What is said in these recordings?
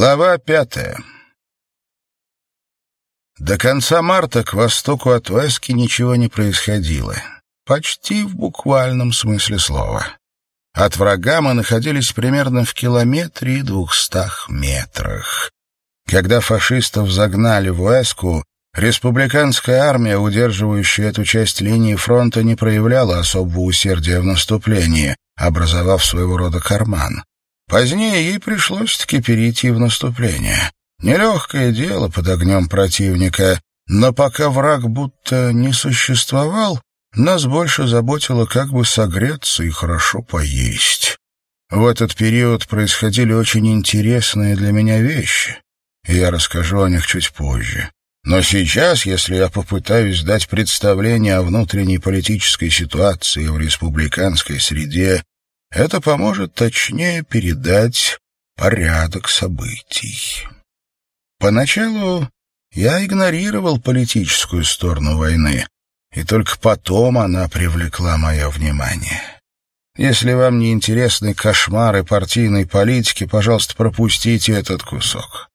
Глава пятая. До конца марта к востоку от Вески ничего не происходило. Почти в буквальном смысле слова. От врага мы находились примерно в километре и двухстах метрах. Когда фашистов загнали в Уэску, республиканская армия, удерживающая эту часть линии фронта, не проявляла особого усердия в наступлении, образовав своего рода карман. Позднее ей пришлось-таки перейти в наступление. Нелегкое дело под огнем противника, но пока враг будто не существовал, нас больше заботило, как бы согреться и хорошо поесть. В этот период происходили очень интересные для меня вещи, и я расскажу о них чуть позже. Но сейчас, если я попытаюсь дать представление о внутренней политической ситуации в республиканской среде, это поможет точнее передать порядок событий. Поначалу я игнорировал политическую сторону войны, и только потом она привлекла мое внимание. Если вам не интересны кошмары партийной политики, пожалуйста, пропустите этот кусок.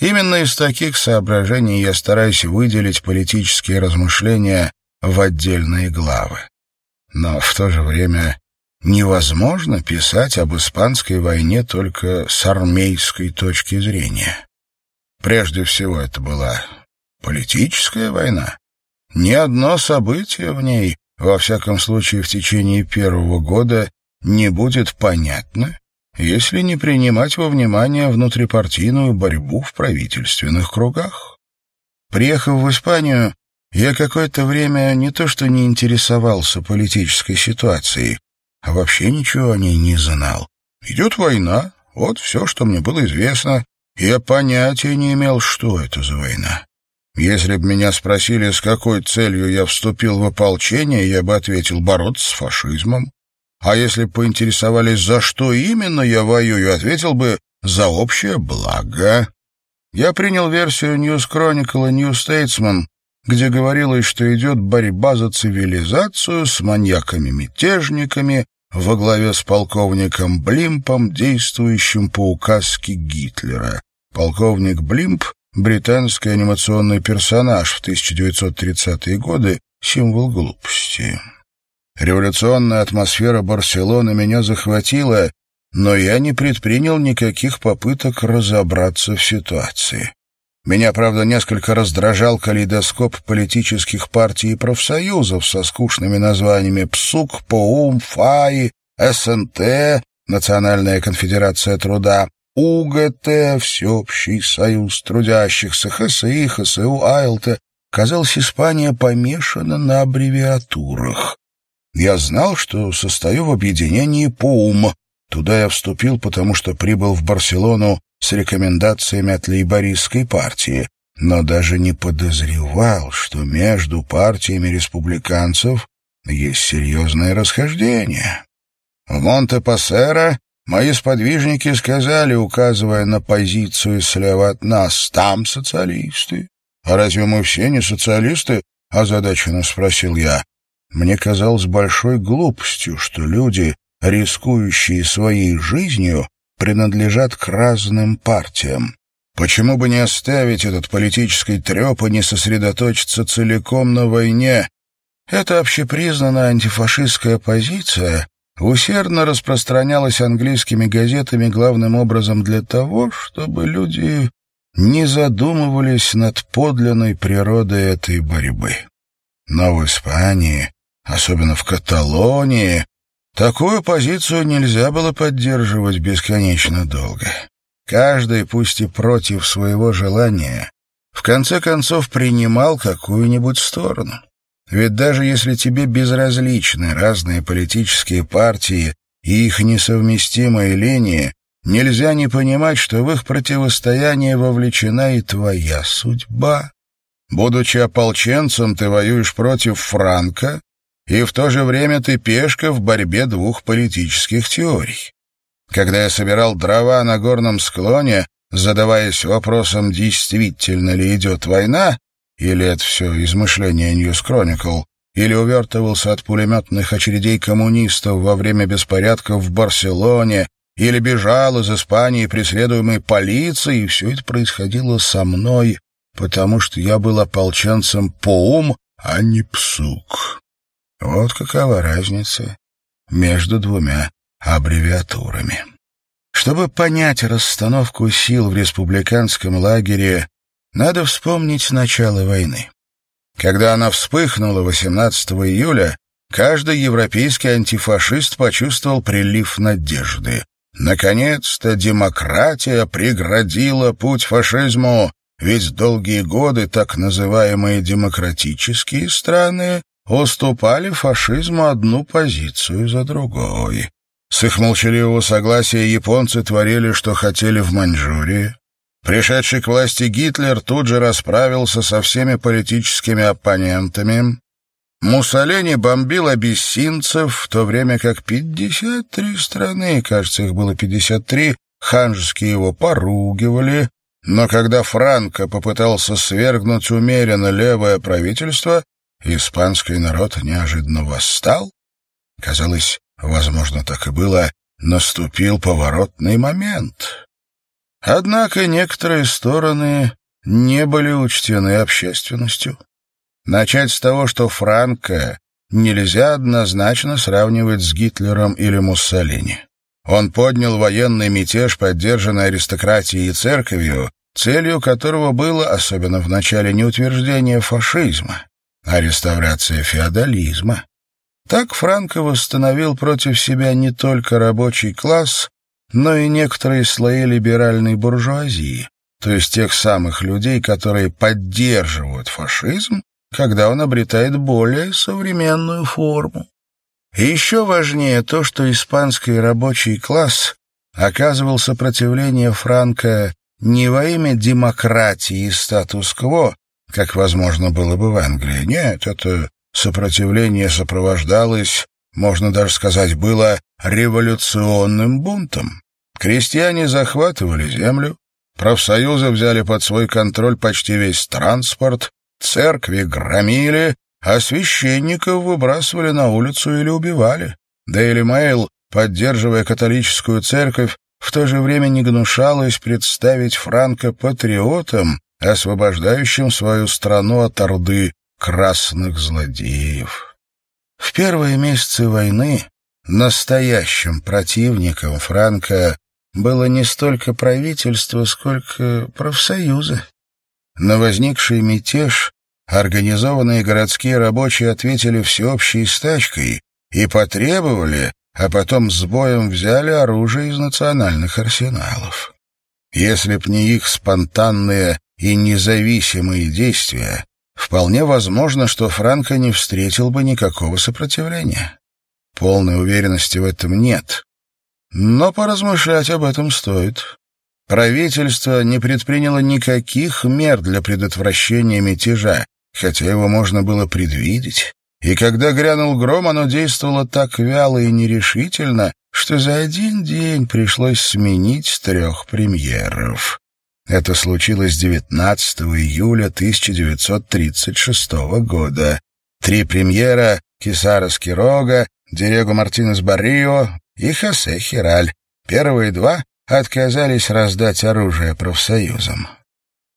Именно из таких соображений я стараюсь выделить политические размышления в отдельные главы. Но в то же время невозможно писать об испанской войне только с армейской точки зрения. Прежде всего, это была политическая война. Ни одно событие в ней, во всяком случае в течение первого года, не будет понятно, если не принимать во внимание внутрипартийную борьбу в правительственных кругах. Приехав в Испанию, я какое-то время не то что не интересовался политической ситуацией, а вообще ничего о ней не знал. Идет война, вот все, что мне было известно. Я понятия не имел, что это за война. Если бы меня спросили, с какой целью я вступил в ополчение, я бы ответил «бороться с фашизмом». А если бы поинтересовались, за что именно я воюю, ответил бы «за общее благо». Я принял версию News Chronicle и New Statesman, где говорилось, что идет борьба за цивилизацию с маньяками-мятежниками во главе с полковником Блимпом, действующим по указке Гитлера. Полковник Блимп — британский анимационный персонаж в 1930-е годы, символ глупости. Революционная атмосфера Барселоны меня захватила, но я не предпринял никаких попыток разобраться в ситуации. Меня, правда, несколько раздражал калейдоскоп политических партий и профсоюзов со скучными названиями ПСУК, ПОУМ, ФАИ, СНТ, Национальная конфедерация труда, УГТ, Всеобщий союз трудящихся, ХСИ, ХСУ, АЛТ. Казалось, Испания помешана на аббревиатурах. Я знал, что состою в объединении ПОУМ. Туда я вступил, потому что прибыл в Барселону с рекомендациями от лейбористской партии, но даже не подозревал, что между партиями республиканцев есть серьезное расхождение. В Монте-Пассеро мои сподвижники сказали, указывая на позицию слева от нас, «Там социалисты». «А разве мы все не социалисты?» — озадаченно спросил я. Мне казалось большой глупостью, что люди, рискующие своей жизнью, принадлежат к разным партиям. Почему бы не оставить этот политический треп и не сосредоточиться целиком на войне? Эта общепризнанная антифашистская позиция усердно распространялась английскими газетами главным образом для того, чтобы люди не задумывались над подлинной природой этой борьбы. Но в Испании, особенно в Каталонии, Такую позицию нельзя было поддерживать бесконечно долго. Каждый, пусть и против своего желания, в конце концов принимал какую-нибудь сторону. Ведь даже если тебе безразличны разные политические партии и их несовместимые линии, нельзя не понимать, что в их противостояние вовлечена и твоя судьба. Будучи ополченцем, ты воюешь против Франка, и в то же время ты пешка в борьбе двух политических теорий. Когда я собирал дрова на горном склоне, задаваясь вопросом, действительно ли идет война, или это все измышление Ньюс Кроникл, или увертывался от пулеметных очередей коммунистов во время беспорядков в Барселоне, или бежал из Испании, преследуемый полицией, и все это происходило со мной, потому что я был ополченцем по ум, а не псук. Вот какова разница между двумя аббревиатурами. Чтобы понять расстановку сил в республиканском лагере, надо вспомнить начало войны. Когда она вспыхнула 18 июля, каждый европейский антифашист почувствовал прилив надежды. Наконец-то демократия преградила путь фашизму, ведь долгие годы так называемые демократические страны уступали фашизму одну позицию за другой. С их молчаливого согласия японцы творили, что хотели в Маньчжурии. Пришедший к власти Гитлер тут же расправился со всеми политическими оппонентами. Муссолини бомбил абиссинцев, в то время как 53 страны, кажется, их было 53, ханжеские его поругивали. Но когда Франко попытался свергнуть умеренно левое правительство, испанский народ неожиданно восстал. Казалось, возможно, так и было, наступил поворотный момент. Однако некоторые стороны не были учтены общественностью. Начать с того, что Франко нельзя однозначно сравнивать с Гитлером или Муссолини. Он поднял военный мятеж, поддержанный аристократией и церковью, целью которого было, особенно в начале, не утверждение фашизма, а реставрация феодализма. Так Франко восстановил против себя не только рабочий класс, но и некоторые слои либеральной буржуазии, то есть тех самых людей, которые поддерживают фашизм, когда он обретает более современную форму. И еще важнее то, что испанский рабочий класс оказывал сопротивление Франко не во имя демократии и статус-кво, как, возможно, было бы в Англии. Нет, это сопротивление сопровождалось можно даже сказать, было революционным бунтом. Крестьяне захватывали землю, профсоюзы взяли под свой контроль почти весь транспорт, церкви громили, а священников выбрасывали на улицу или убивали. Дейли Мэйл, поддерживая католическую церковь, в то же время не гнушалось представить Франка патриотом, освобождающим свою страну от орды красных злодеев. В первые месяцы войны настоящим противником Франка было не столько правительство, сколько профсоюзы. На возникший мятеж организованные городские рабочие ответили всеобщей стачкой и потребовали, а потом с боем взяли оружие из национальных арсеналов. Если б не их спонтанные и независимые действия, Вполне возможно, что Франко не встретил бы никакого сопротивления. Полной уверенности в этом нет. Но поразмышлять об этом стоит. Правительство не предприняло никаких мер для предотвращения мятежа, хотя его можно было предвидеть. И когда грянул гром, оно действовало так вяло и нерешительно, что за один день пришлось сменить трех премьеров. Это случилось 19 июля 1936 года. Три премьера — Кисара Скирога, Диего Мартинес Баррио и Хосе Хираль. Первые два отказались раздать оружие профсоюзам.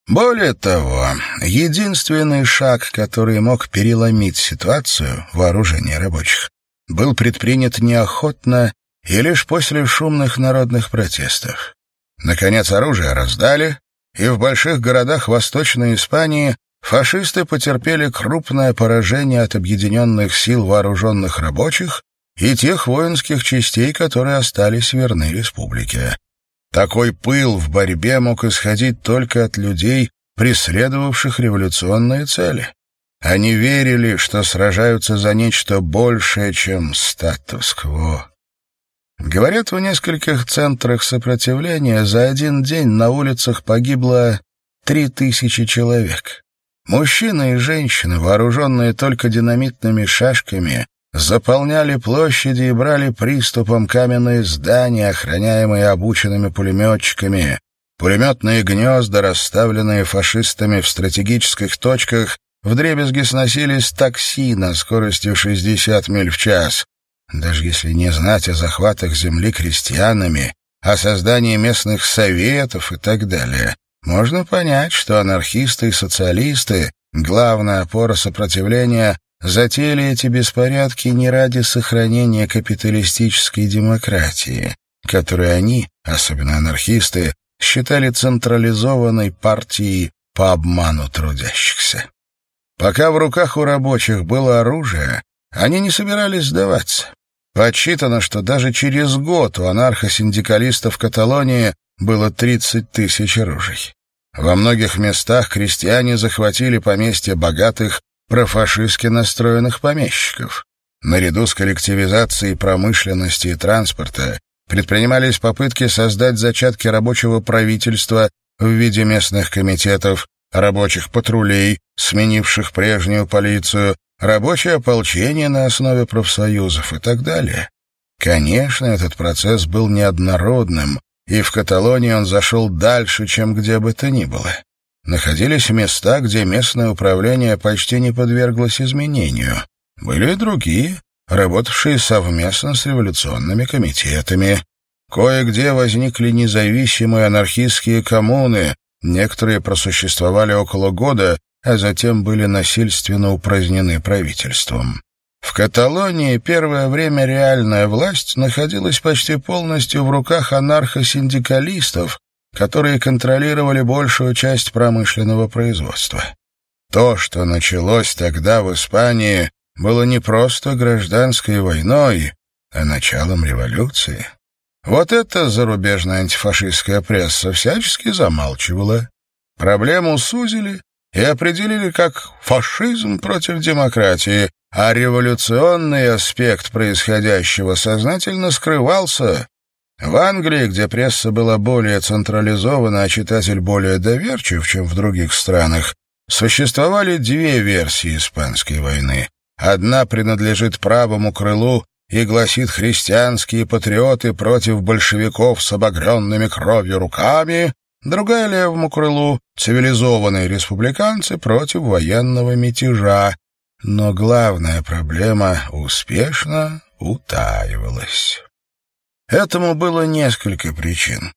Более того, единственный шаг, который мог переломить ситуацию, вооружение рабочих, был предпринят неохотно и лишь после шумных народных протестов. Наконец оружие раздали, и в больших городах Восточной Испании фашисты потерпели крупное поражение от объединенных сил вооруженных рабочих и тех воинских частей, которые остались верны республике. Такой пыл в борьбе мог исходить только от людей, преследовавших революционные цели. Они верили, что сражаются за нечто большее, чем статус-кво. Говорят, в нескольких центрах сопротивления за один день на улицах погибло три тысячи человек. Мужчины и женщины, вооруженные только динамитными шашками, заполняли площади и брали приступом каменные здания, охраняемые обученными пулеметчиками. Пулеметные гнезда, расставленные фашистами в стратегических точках, вдребезги сносились такси на скоростью 60 миль в час. Даже если не знать о захватах земли крестьянами, о создании местных советов и так далее, можно понять, что анархисты и социалисты, главная опора сопротивления, затеяли эти беспорядки не ради сохранения капиталистической демократии, которую они, особенно анархисты, считали централизованной партией по обману трудящихся. Пока в руках у рабочих было оружие, они не собирались сдаваться. Подсчитано, что даже через год у анархосиндикалистов Каталонии было 30 тысяч оружий. Во многих местах крестьяне захватили поместья богатых, профашистски настроенных помещиков. Наряду с коллективизацией промышленности и транспорта предпринимались попытки создать зачатки рабочего правительства в виде местных комитетов, рабочих патрулей, сменивших прежнюю полицию, рабочее ополчение на основе профсоюзов и так далее. Конечно, этот процесс был неоднородным, и в Каталонии он зашел дальше, чем где бы то ни было. Находились места, где местное управление почти не подверглось изменению. Были и другие, работавшие совместно с революционными комитетами. Кое-где возникли независимые анархистские коммуны, некоторые просуществовали около года, а затем были насильственно упразднены правительством. В Каталонии первое время реальная власть находилась почти полностью в руках анархосиндикалистов, которые контролировали большую часть промышленного производства. То, что началось тогда в Испании, было не просто гражданской войной, а началом революции. Вот это зарубежная антифашистская пресса всячески замалчивала. Проблему сузили и определили как фашизм против демократии, а революционный аспект происходящего сознательно скрывался. В Англии, где пресса была более централизована, а читатель более доверчив, чем в других странах, существовали две версии Испанской войны. Одна принадлежит правому крылу и гласит «христианские патриоты против большевиков с обогренными кровью руками», другая левому крылу цивилизованные республиканцы против военного мятежа. Но главная проблема успешно утаивалась. Этому было несколько причин.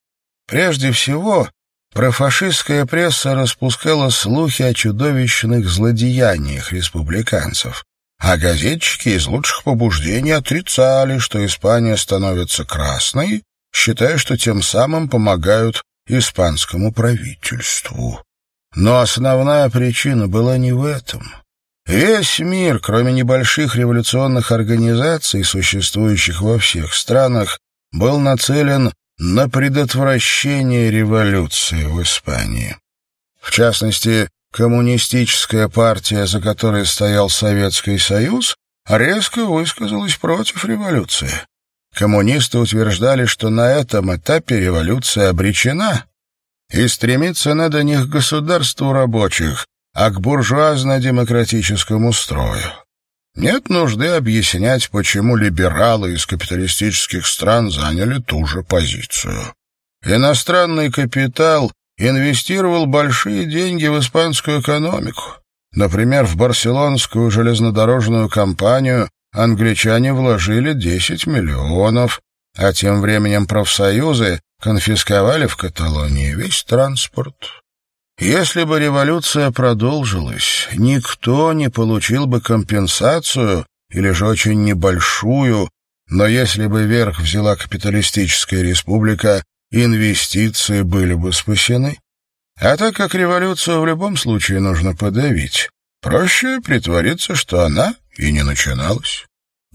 Прежде всего, профашистская пресса распускала слухи о чудовищных злодеяниях республиканцев, а газетчики из лучших побуждений отрицали, что Испания становится красной, считая, что тем самым помогают испанскому правительству. Но основная причина была не в этом. Весь мир, кроме небольших революционных организаций, существующих во всех странах, был нацелен на предотвращение революции в Испании. В частности, коммунистическая партия, за которой стоял Советский Союз, резко высказалась против революции. Коммунисты утверждали, что на этом этапе революция обречена, и стремиться надо не к государству рабочих, а к буржуазно-демократическому строю. Нет нужды объяснять, почему либералы из капиталистических стран заняли ту же позицию. Иностранный капитал инвестировал большие деньги в испанскую экономику. Например, в барселонскую железнодорожную компанию англичане вложили 10 миллионов, а тем временем профсоюзы конфисковали в Каталонии весь транспорт. Если бы революция продолжилась, никто не получил бы компенсацию или же очень небольшую, но если бы верх взяла капиталистическая республика, инвестиции были бы спасены. А так как революцию в любом случае нужно подавить, проще притвориться, что она и не начиналась.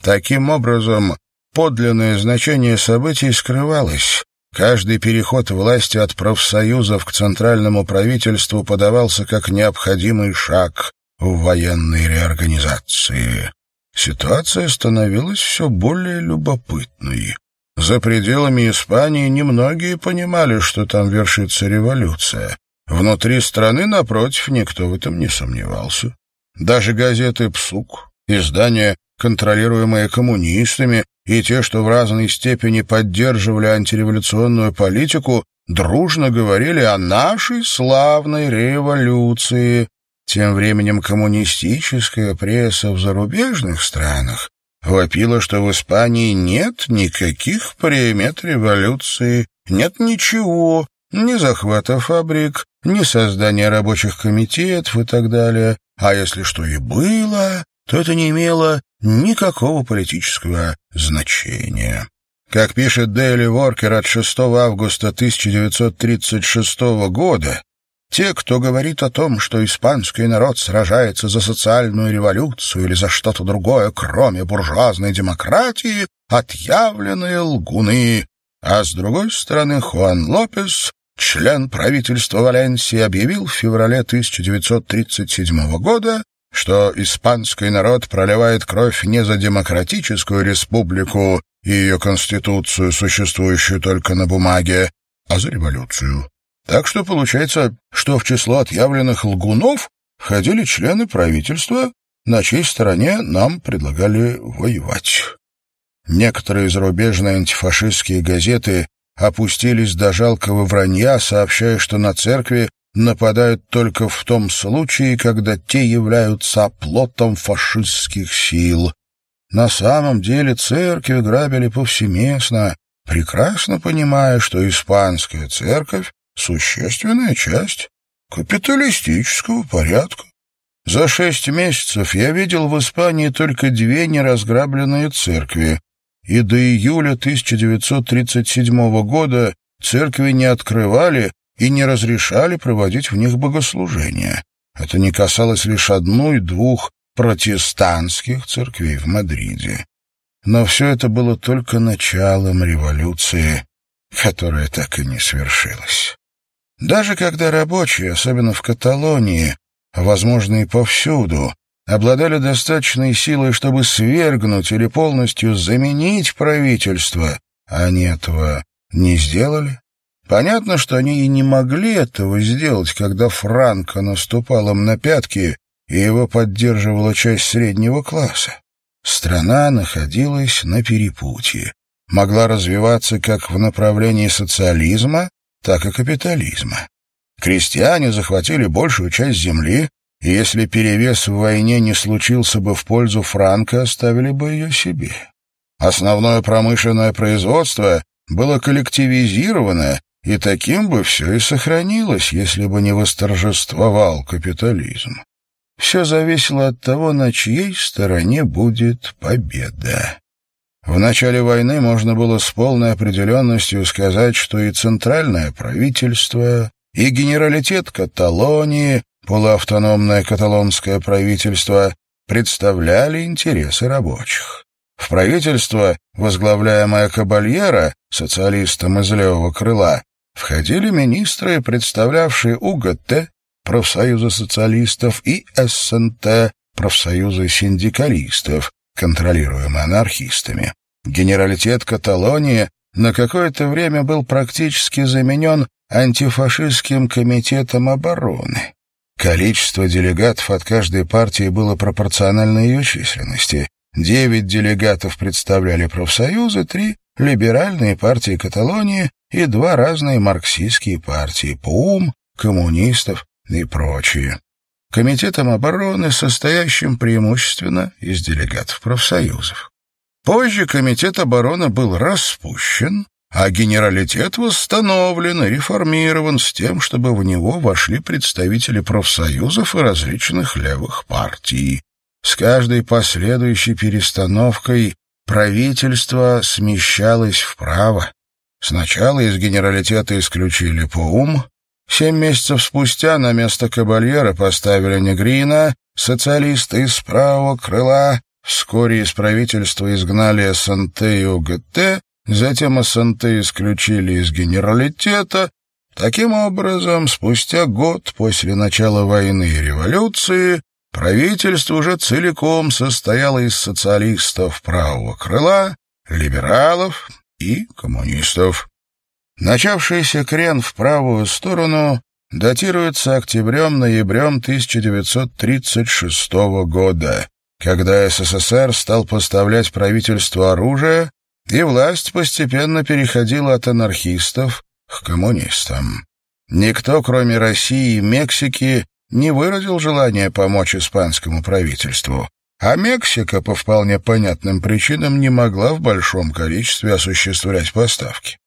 Таким образом, подлинное значение событий скрывалось. Каждый переход власти от профсоюзов к центральному правительству подавался как необходимый шаг в военной реорганизации. Ситуация становилась все более любопытной. За пределами Испании немногие понимали, что там вершится революция. Внутри страны, напротив, никто в этом не сомневался. Даже газеты «Псук», издания контролируемые коммунистами, и те, что в разной степени поддерживали антиреволюционную политику, дружно говорили о нашей славной революции. Тем временем коммунистическая пресса в зарубежных странах вопила, что в Испании нет никаких примет революции нет ничего, ни захвата фабрик, ни создания рабочих комитетов и так далее. А если что и было, то это не имело никакого политического значения. Как пишет Дейли Воркер от 6 августа 1936 года, те, кто говорит о том, что испанский народ сражается за социальную революцию или за что-то другое, кроме буржуазной демократии, отъявленные лгуны. А с другой стороны, Хуан Лопес, член правительства Валенсии, объявил в феврале 1937 года, что испанский народ проливает кровь не за демократическую республику и ее конституцию, существующую только на бумаге, а за революцию. Так что получается, что в число отъявленных лгунов входили члены правительства, на чьей стороне нам предлагали воевать. Некоторые зарубежные антифашистские газеты опустились до жалкого вранья, сообщая, что на церкви нападают только в том случае, когда те являются оплотом фашистских сил. На самом деле церкви грабили повсеместно, прекрасно понимая, что испанская церковь существенная часть капиталистического порядка. За шесть месяцев я видел в Испании только две неразграбленные церкви, и до июля 1937 года церкви не открывали и не разрешали проводить в них богослужения. Это не касалось лишь одной-двух протестантских церквей в Мадриде. Но все это было только началом революции, которая так и не свершилась. Даже когда рабочие, особенно в Каталонии, а, возможно и повсюду, обладали достаточной силой, чтобы свергнуть или полностью заменить правительство, они этого не сделали. Понятно, что они и не могли этого сделать, когда Франко наступал им на пятки, и его поддерживала часть среднего класса. Страна находилась на перепутье, могла развиваться как в направлении социализма, так и капитализма. Крестьяне захватили большую часть земли, и если перевес в войне не случился бы в пользу Франка, оставили бы ее себе. Основное промышленное производство было коллективизировано, и таким бы все и сохранилось, если бы не восторжествовал капитализм. Все зависело от того, на чьей стороне будет победа. В начале войны можно было с полной определенностью сказать, что и центральное правительство, и генералитет Каталонии, полуавтономное каталонское правительство, представляли интересы рабочих. В правительство, возглавляемое Кабальера, социалистом из левого крыла, входили министры, представлявшие УГТ, профсоюза социалистов, и СНТ, профсоюза синдикалистов, контролируемые анархистами. Генералитет Каталонии на какое-то время был практически заменен антифашистским комитетом обороны. Количество делегатов от каждой партии было пропорционально ее численности. Девять делегатов представляли профсоюзы, три — либеральные партии Каталонии и два разные марксистские партии — ПУМ, коммунистов и прочие. Комитетом обороны, состоящим преимущественно из делегатов профсоюзов. Позже Комитет обороны был распущен, а генералитет восстановлен и реформирован с тем, чтобы в него вошли представители профсоюзов и различных левых партий. С каждой последующей перестановкой правительство смещалось вправо. Сначала из генералитета исключили ПОУМ, семь месяцев спустя на место Кабальера поставили Негрина, социалиста из правого крыла, Вскоре из правительства изгнали СНТ и ОГТ, затем СНТ исключили из генералитета. Таким образом, спустя год после начала войны и революции правительство уже целиком состояло из социалистов правого крыла, либералов и коммунистов. Начавшийся крен в правую сторону датируется октябрем-ноябрем 1936 года когда СССР стал поставлять правительству оружие, и власть постепенно переходила от анархистов к коммунистам. Никто, кроме России и Мексики, не выразил желания помочь испанскому правительству, а Мексика по вполне понятным причинам не могла в большом количестве осуществлять поставки.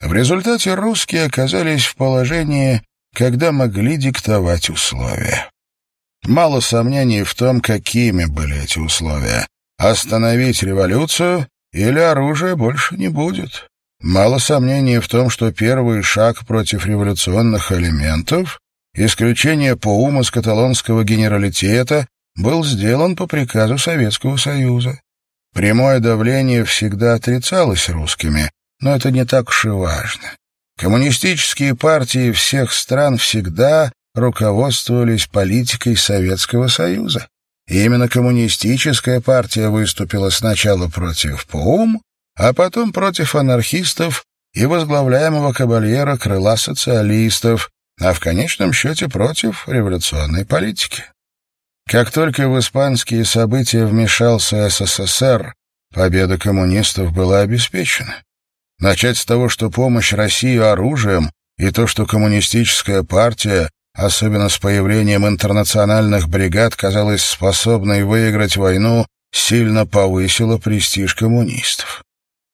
В результате русские оказались в положении, когда могли диктовать условия. Мало сомнений в том, какими были эти условия. Остановить революцию или оружия больше не будет. Мало сомнений в том, что первый шаг против революционных элементов, исключение по уму с каталонского генералитета, был сделан по приказу Советского Союза. Прямое давление всегда отрицалось русскими, но это не так уж и важно. Коммунистические партии всех стран всегда руководствовались политикой Советского Союза. И именно коммунистическая партия выступила сначала против ПОУМ, а потом против анархистов и возглавляемого кабальера крыла социалистов, а в конечном счете против революционной политики. Как только в испанские события вмешался СССР, победа коммунистов была обеспечена. Начать с того, что помощь России оружием и то, что коммунистическая партия, особенно с появлением интернациональных бригад, казалась способной выиграть войну, сильно повысило престиж коммунистов.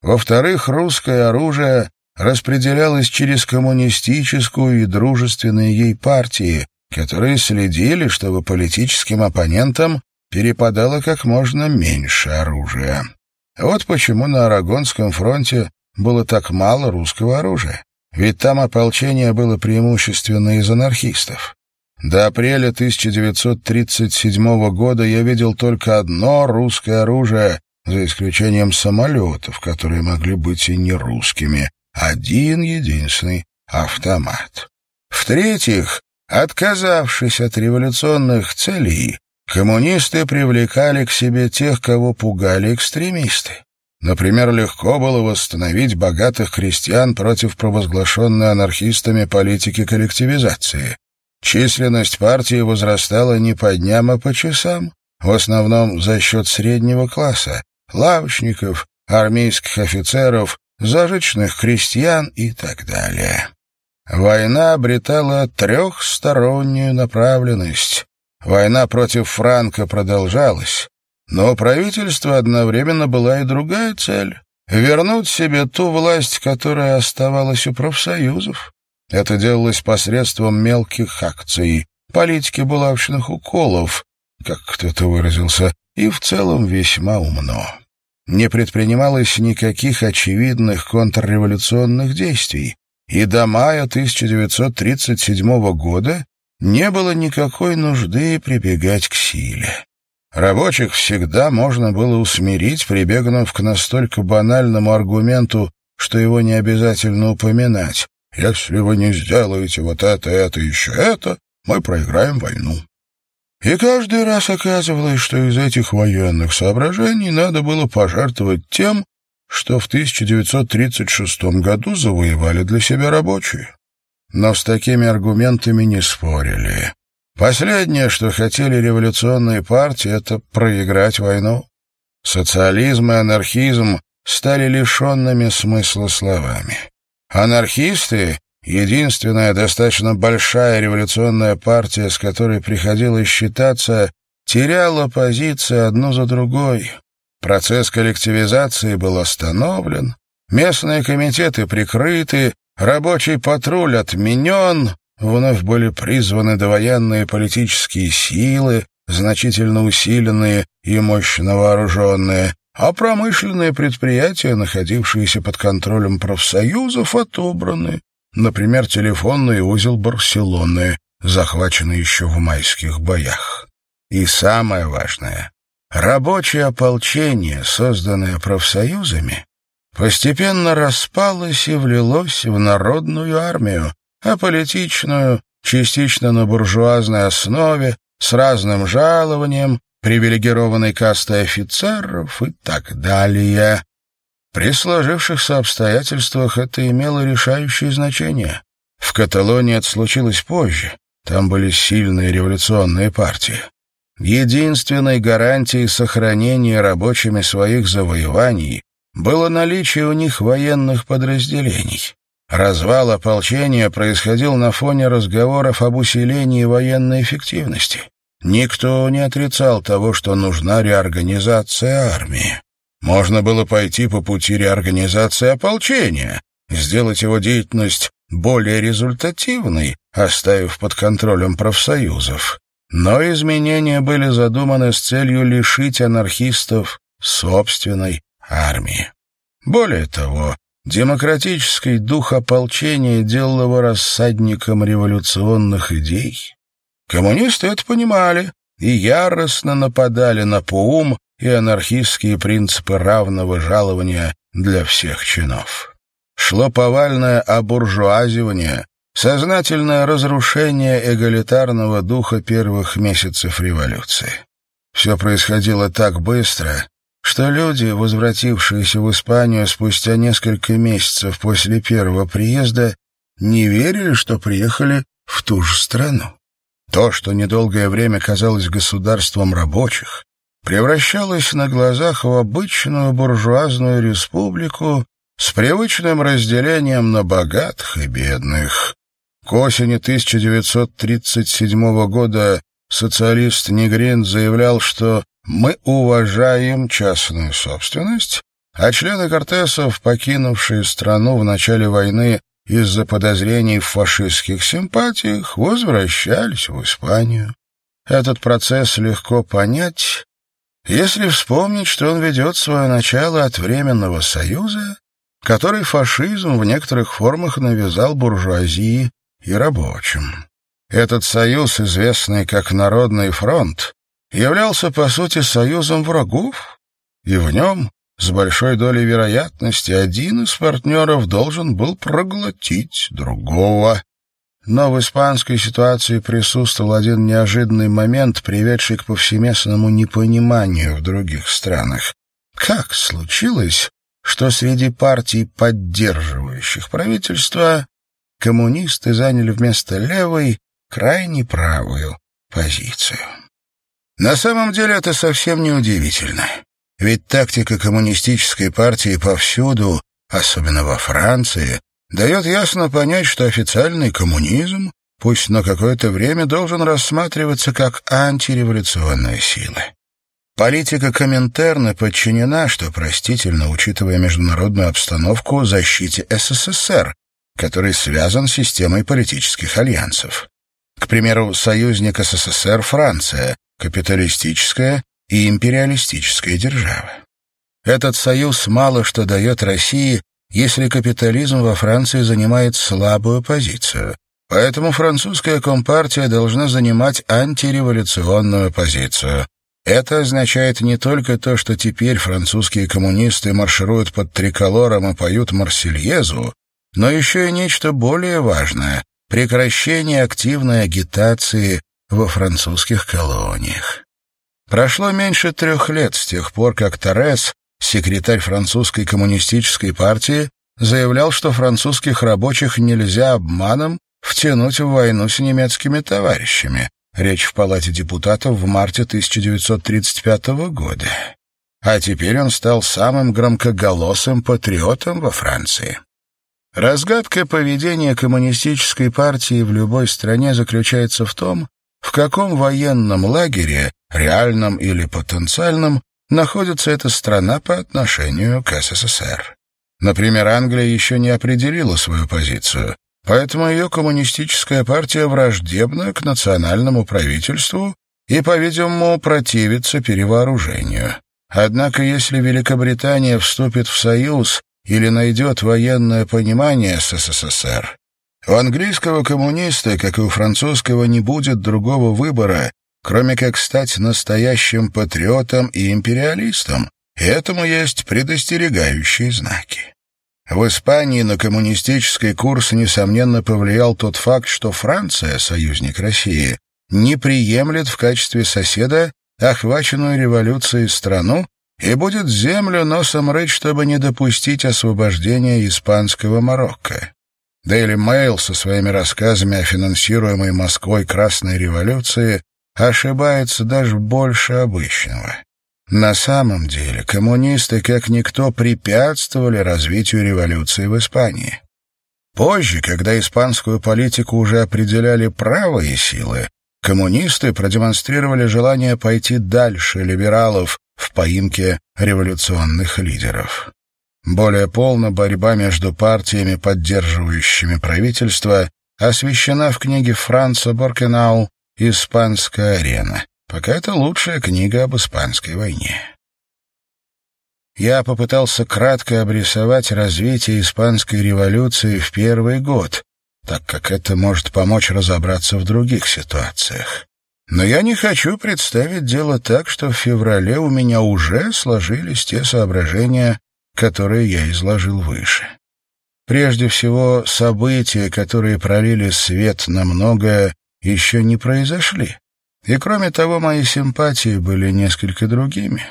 Во-вторых, русское оружие распределялось через коммунистическую и дружественные ей партии, которые следили, чтобы политическим оппонентам перепадало как можно меньше оружия. Вот почему на Арагонском фронте было так мало русского оружия. Ведь там ополчение было преимущественно из анархистов. До апреля 1937 года я видел только одно русское оружие, за исключением самолетов, которые могли быть и не русскими. Один единственный автомат. В-третьих, отказавшись от революционных целей, коммунисты привлекали к себе тех, кого пугали экстремисты. Например, легко было восстановить богатых крестьян против провозглашенной анархистами политики коллективизации. Численность партии возрастала не по дням, а по часам, в основном за счет среднего класса, лавочников, армейских офицеров, зажиточных крестьян и так далее. Война обретала трехстороннюю направленность. Война против Франка продолжалась, но у правительства одновременно была и другая цель — вернуть себе ту власть, которая оставалась у профсоюзов. Это делалось посредством мелких акций, политики булавочных уколов, как кто-то выразился, и в целом весьма умно. Не предпринималось никаких очевидных контрреволюционных действий, и до мая 1937 года не было никакой нужды прибегать к силе. Рабочих всегда можно было усмирить, прибегнув к настолько банальному аргументу, что его не обязательно упоминать. «Если вы не сделаете вот это, это, еще это, мы проиграем войну». И каждый раз оказывалось, что из этих военных соображений надо было пожертвовать тем, что в 1936 году завоевали для себя рабочие. Но с такими аргументами не спорили. Последнее, что хотели революционные партии, это проиграть войну. Социализм и анархизм стали лишенными смысла словами. Анархисты Единственная достаточно большая революционная партия, с которой приходилось считаться, теряла позиции одну за другой. Процесс коллективизации был остановлен, местные комитеты прикрыты, рабочий патруль отменен, вновь были призваны довоенные политические силы, значительно усиленные и мощно вооруженные, а промышленные предприятия, находившиеся под контролем профсоюзов, отобраны. Например, телефонный узел Барселоны, захваченный еще в майских боях. И самое важное, рабочее ополчение, созданное профсоюзами, постепенно распалось и влилось в народную армию, аполитичную, частично на буржуазной основе, с разным жалованием, привилегированной кастой офицеров и так далее. При сложившихся обстоятельствах это имело решающее значение. В Каталонии это случилось позже. Там были сильные революционные партии. Единственной гарантией сохранения рабочими своих завоеваний было наличие у них военных подразделений. Развал ополчения происходил на фоне разговоров об усилении военной эффективности. Никто не отрицал того, что нужна реорганизация армии. Можно было пойти по пути реорганизации ополчения, сделать его деятельность более результативной, оставив под контролем профсоюзов. Но изменения были задуманы с целью лишить анархистов собственной армии. Более того, демократический дух ополчения делал его рассадником революционных идей. Коммунисты это понимали и яростно нападали на ПУМ и анархистские принципы равного жалования для всех чинов. Шло повальное обуржуазивание, сознательное разрушение эгалитарного духа первых месяцев революции. Все происходило так быстро, что люди, возвратившиеся в Испанию спустя несколько месяцев после первого приезда, не верили, что приехали в ту же страну. То, что недолгое время казалось государством рабочих, превращалось на глазах в обычную буржуазную республику с привычным разделением на богатых и бедных. К осени 1937 года социалист Негрин заявлял, что «мы уважаем частную собственность», а члены Кортесов, покинувшие страну в начале войны из-за подозрений в фашистских симпатиях, возвращались в Испанию. Этот процесс легко понять, если вспомнить, что он ведет свое начало от Временного Союза, который фашизм в некоторых формах навязал буржуазии и рабочим. Этот союз, известный как Народный фронт, являлся, по сути, союзом врагов, и в нем, с большой долей вероятности, один из партнеров должен был проглотить другого. Но в испанской ситуации присутствовал один неожиданный момент, приведший к повсеместному непониманию в других странах. Как случилось, что среди партий, поддерживающих правительство, коммунисты заняли вместо левой крайне правую позицию. На самом деле это совсем не удивительно. Ведь тактика коммунистической партии повсюду, особенно во Франции, дает ясно понять, что официальный коммунизм, пусть на какое-то время, должен рассматриваться как антиреволюционная сила. Политика Коминтерна подчинена, что простительно, учитывая международную обстановку, защите СССР, который связан с системой политических альянсов. К примеру, союзник СССР Франция, капиталистическая и империалистическая держава. Этот союз мало что дает России, если капитализм во Франции занимает слабую позицию. Поэтому французская компартия должна занимать антиреволюционную позицию. Это означает не только то, что теперь французские коммунисты маршируют под триколором и поют «Марсельезу», но еще и нечто более важное — прекращение активной агитации во французских колониях. Прошло меньше трех лет с тех пор, как Торрес, секретарь французской коммунистической партии, заявлял, что французских рабочих нельзя обманом втянуть в войну с немецкими товарищами. Речь в Палате депутатов в марте 1935 года. А теперь он стал самым громкоголосым патриотом во Франции. Разгадка поведения коммунистической партии в любой стране заключается в том, в каком военном лагере, реальном или потенциальном, находится эта страна по отношению к СССР. Например, Англия еще не определила свою позицию, поэтому ее коммунистическая партия враждебна к национальному правительству и, по-видимому, противится перевооружению. Однако, если Великобритания вступит в союз или найдет военное понимание с СССР. У английского коммуниста, как и у французского, не будет другого выбора, кроме как стать настоящим патриотом и империалистом, и этому есть предостерегающие знаки. В Испании на коммунистический курс, несомненно, повлиял тот факт, что Франция, союзник России, не приемлет в качестве соседа охваченную революцией страну, и будет землю носом рыть, чтобы не допустить освобождения испанского Марокко. Дейли Мэйл со своими рассказами о финансируемой Москвой Красной революции ошибается даже больше обычного. На самом деле коммунисты, как никто, препятствовали развитию революции в Испании. Позже, когда испанскую политику уже определяли правые силы, коммунисты продемонстрировали желание пойти дальше либералов в поимке революционных лидеров. Более полно борьба между партиями, поддерживающими правительство, освещена в книге Франца Боркенау «Испанская арена». Пока это лучшая книга об испанской войне. Я попытался кратко обрисовать развитие испанской революции в первый год, так как это может помочь разобраться в других ситуациях. Но я не хочу представить дело так, что в феврале у меня уже сложились те соображения, которые я изложил выше. Прежде всего, события, которые пролили свет на многое, еще не произошли. И кроме того, мои симпатии были несколько другими.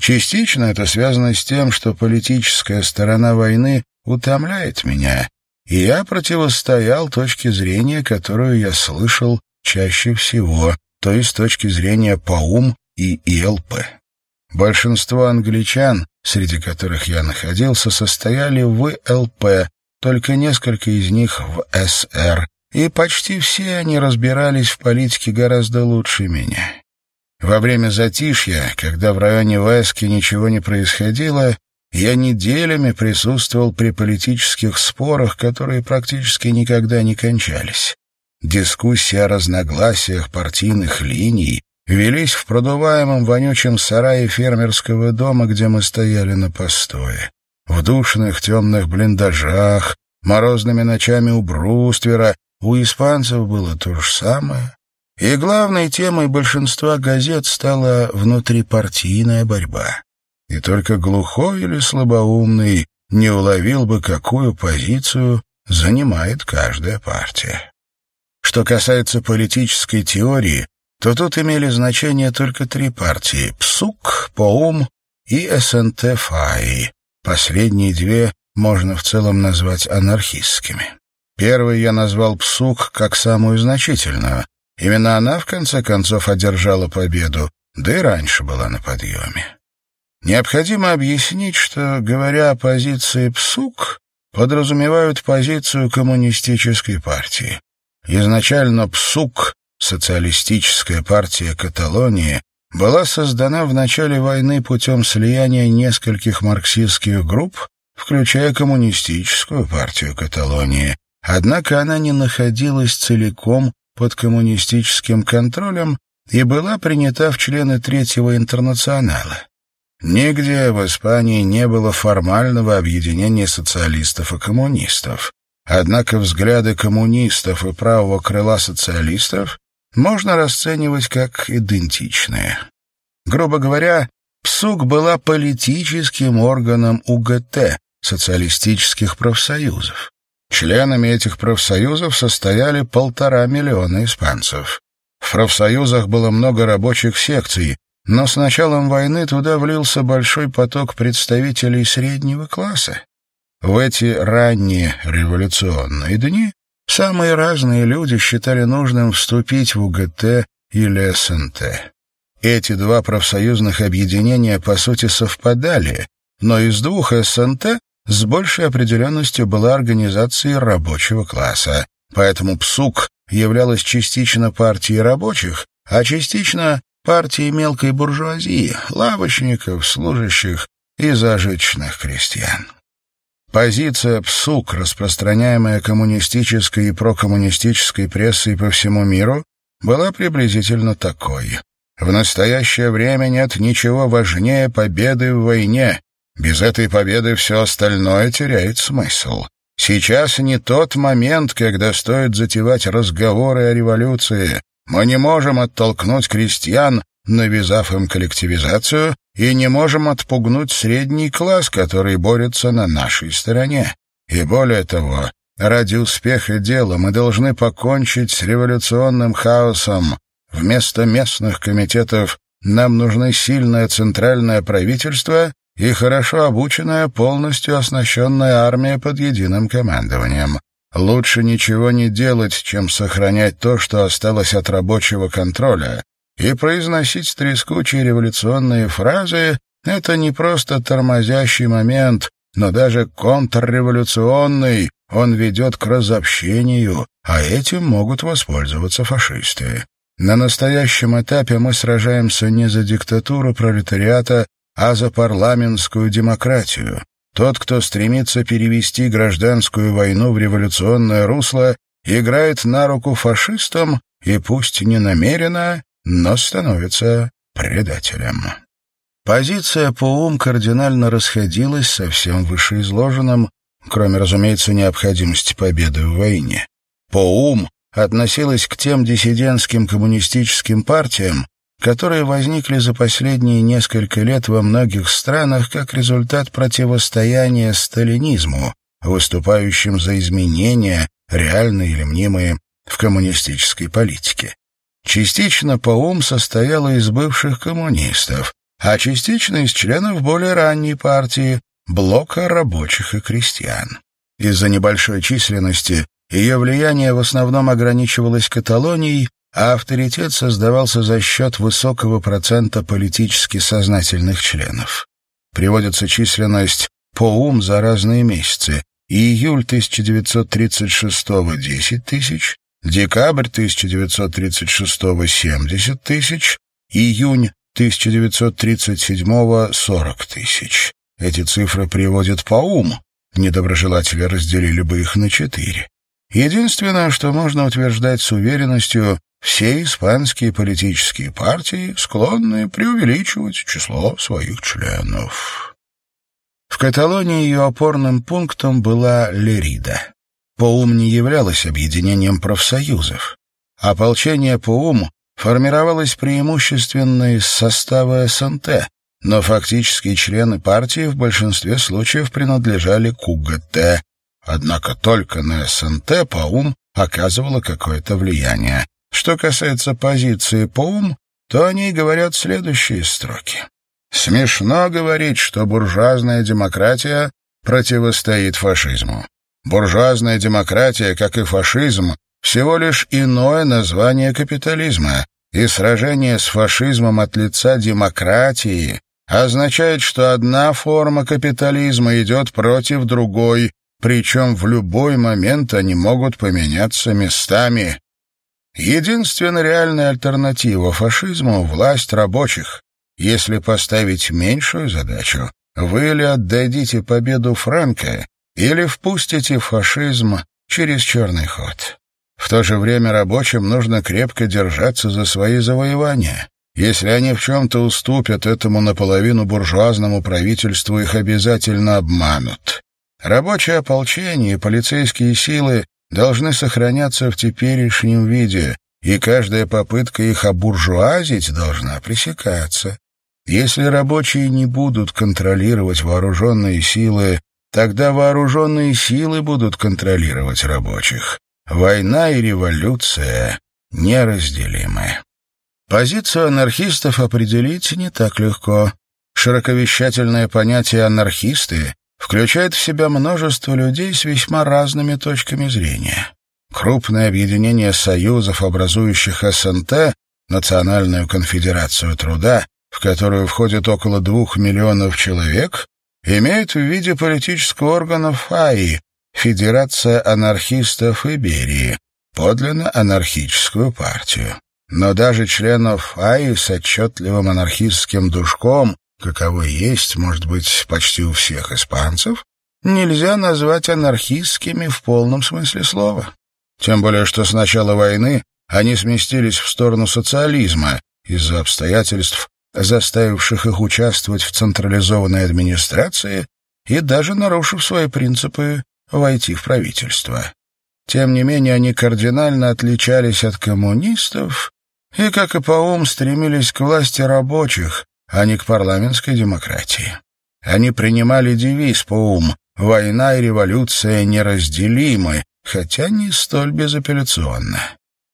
Частично это связано с тем, что политическая сторона войны утомляет меня, и я противостоял точке зрения, которую я слышал чаще всего, то есть с точки зрения ПАУМ и ИЛП. Большинство англичан, среди которых я находился, состояли в ЛП, только несколько из них в СР, и почти все они разбирались в политике гораздо лучше меня. Во время затишья, когда в районе Вески ничего не происходило, я неделями присутствовал при политических спорах, которые практически никогда не кончались. Дискуссии о разногласиях партийных линий велись в продуваемом вонючем сарае фермерского дома, где мы стояли на постое. В душных темных блиндажах, морозными ночами у бруствера у испанцев было то же самое. И главной темой большинства газет стала внутрипартийная борьба. И только глухой или слабоумный не уловил бы, какую позицию занимает каждая партия. Что касается политической теории, то тут имели значение только три партии — ПСУК, ПОУМ и СНТ-ФАИ. Последние две можно в целом назвать анархистскими. Первый я назвал ПСУК как самую значительную. Именно она, в конце концов, одержала победу, да и раньше была на подъеме. Необходимо объяснить, что, говоря о позиции ПСУК, подразумевают позицию коммунистической партии. Изначально ПСУК, социалистическая партия Каталонии, была создана в начале войны путем слияния нескольких марксистских групп, включая коммунистическую партию Каталонии. Однако она не находилась целиком под коммунистическим контролем и была принята в члены Третьего интернационала. Нигде в Испании не было формального объединения социалистов и коммунистов. Однако взгляды коммунистов и правого крыла социалистов можно расценивать как идентичные. Грубо говоря, ПСУК была политическим органом УГТ, социалистических профсоюзов. Членами этих профсоюзов состояли полтора миллиона испанцев. В профсоюзах было много рабочих секций, но с началом войны туда влился большой поток представителей среднего класса. В эти ранние революционные дни самые разные люди считали нужным вступить в УГТ или СНТ. Эти два профсоюзных объединения по сути совпадали, но из двух СНТ с большей определенностью была организацией рабочего класса, поэтому ПСУК являлась частично партией рабочих, а частично партией мелкой буржуазии, лавочников, служащих и зажиточных крестьян. Позиция ПСУК, распространяемая коммунистической и прокоммунистической прессой по всему миру, была приблизительно такой. В настоящее время нет ничего важнее победы в войне. Без этой победы все остальное теряет смысл. Сейчас не тот момент, когда стоит затевать разговоры о революции. Мы не можем оттолкнуть крестьян, навязав им коллективизацию, и не можем отпугнуть средний класс, который борется на нашей стороне. И более того, ради успеха дела мы должны покончить с революционным хаосом. Вместо местных комитетов нам нужны сильное центральное правительство и хорошо обученная, полностью оснащенная армия под единым командованием. Лучше ничего не делать, чем сохранять то, что осталось от рабочего контроля, и произносить трескучие революционные фразы — это не просто тормозящий момент, но даже контрреволюционный, он ведет к разобщению, а этим могут воспользоваться фашисты. На настоящем этапе мы сражаемся не за диктатуру пролетариата, а за парламентскую демократию. Тот, кто стремится перевести гражданскую войну в революционное русло, играет на руку фашистам и пусть не намеренно, но становится предателем. Позиция по ум кардинально расходилась со всем вышеизложенным, кроме, разумеется, необходимости победы в войне. По ум относилась к тем диссидентским коммунистическим партиям, которые возникли за последние несколько лет во многих странах как результат противостояния сталинизму, выступающим за изменения, реальные или мнимые, в коммунистической политике. Частично ПАУМ состояла из бывших коммунистов, а частично из членов более ранней партии, блока рабочих и крестьян. Из-за небольшой численности ее влияние в основном ограничивалось Каталонией, а авторитет создавался за счет высокого процента политически сознательных членов. Приводится численность по ум за разные месяцы. Июль 1936 — 10 тысяч, декабрь 1936 — 70 тысяч, июнь 1937 — 40 тысяч. Эти цифры приводят по ум. Недоброжелатели разделили бы их на четыре. Единственное, что можно утверждать с уверенностью, все испанские политические партии склонны преувеличивать число своих членов. В Каталонии ее опорным пунктом была Лерида. Поум не являлось объединением профсоюзов. Ополчение Поум формировалось преимущественно из состава СНТ, но фактически члены партии в большинстве случаев принадлежали к УГТ, однако только на СНТ Поум оказывало какое-то влияние. Что касается позиции ПОУМ, то о ней говорят следующие строки. Смешно говорить, что буржуазная демократия противостоит фашизму. Буржуазная демократия, как и фашизм, всего лишь иное название капитализма, и сражение с фашизмом от лица демократии означает, что одна форма капитализма идет против другой, причем в любой момент они могут поменяться местами. Единственная реальная альтернатива фашизму — власть рабочих. Если поставить меньшую задачу, вы или отдадите победу Франко, или впустите фашизм через черный ход. В то же время рабочим нужно крепко держаться за свои завоевания. Если они в чем-то уступят этому наполовину буржуазному правительству, их обязательно обманут. Рабочее ополчение и полицейские силы должны сохраняться в теперешнем виде, и каждая попытка их обуржуазить должна пресекаться. Если рабочие не будут контролировать вооруженные силы, тогда вооруженные силы будут контролировать рабочих. Война и революция неразделимы. Позицию анархистов определить не так легко. Широковещательное понятие «анархисты» включает в себя множество людей с весьма разными точками зрения. Крупное объединение союзов, образующих СНТ, Национальную конфедерацию труда, в которую входит около двух миллионов человек, имеет в виде политического органа ФАИ, Федерация анархистов Иберии, подлинно анархическую партию. Но даже членов ФАИ с отчетливым анархистским душком каковой есть, может быть, почти у всех испанцев, нельзя назвать анархистскими в полном смысле слова. Тем более, что с начала войны они сместились в сторону социализма из-за обстоятельств, заставивших их участвовать в централизованной администрации и даже нарушив свои принципы войти в правительство. Тем не менее, они кардинально отличались от коммунистов и, как и по ум, стремились к власти рабочих, а не к парламентской демократии. Они принимали девиз по ум «Война и революция неразделимы», хотя не столь безапелляционно.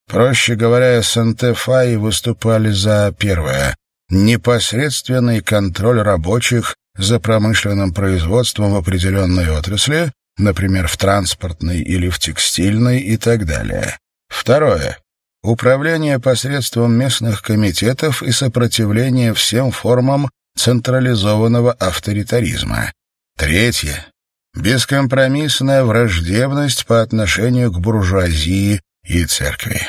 Проще говоря, Санте-Фаи выступали за первое — непосредственный контроль рабочих за промышленным производством в определенной отрасли, например, в транспортной или в текстильной и так далее. Второе управление посредством местных комитетов и сопротивление всем формам централизованного авторитаризма. Третье. Бескомпромиссная враждебность по отношению к буржуазии и церкви.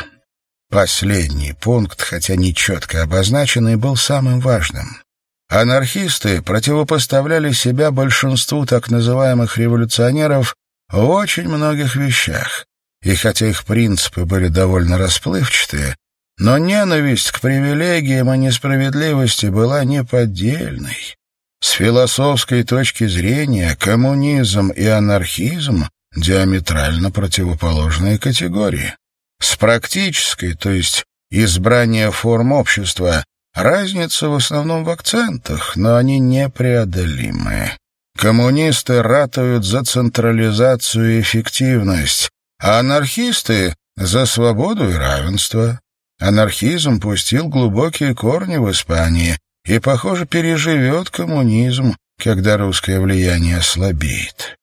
Последний пункт, хотя не четко обозначенный, был самым важным. Анархисты противопоставляли себя большинству так называемых революционеров в очень многих вещах, и хотя их принципы были довольно расплывчатые, но ненависть к привилегиям и несправедливости была неподдельной. С философской точки зрения коммунизм и анархизм — диаметрально противоположные категории. С практической, то есть избрание форм общества, разница в основном в акцентах, но они непреодолимые. Коммунисты ратуют за централизацию и эффективность, а анархисты — за свободу и равенство. Анархизм пустил глубокие корни в Испании и, похоже, переживет коммунизм, когда русское влияние ослабеет.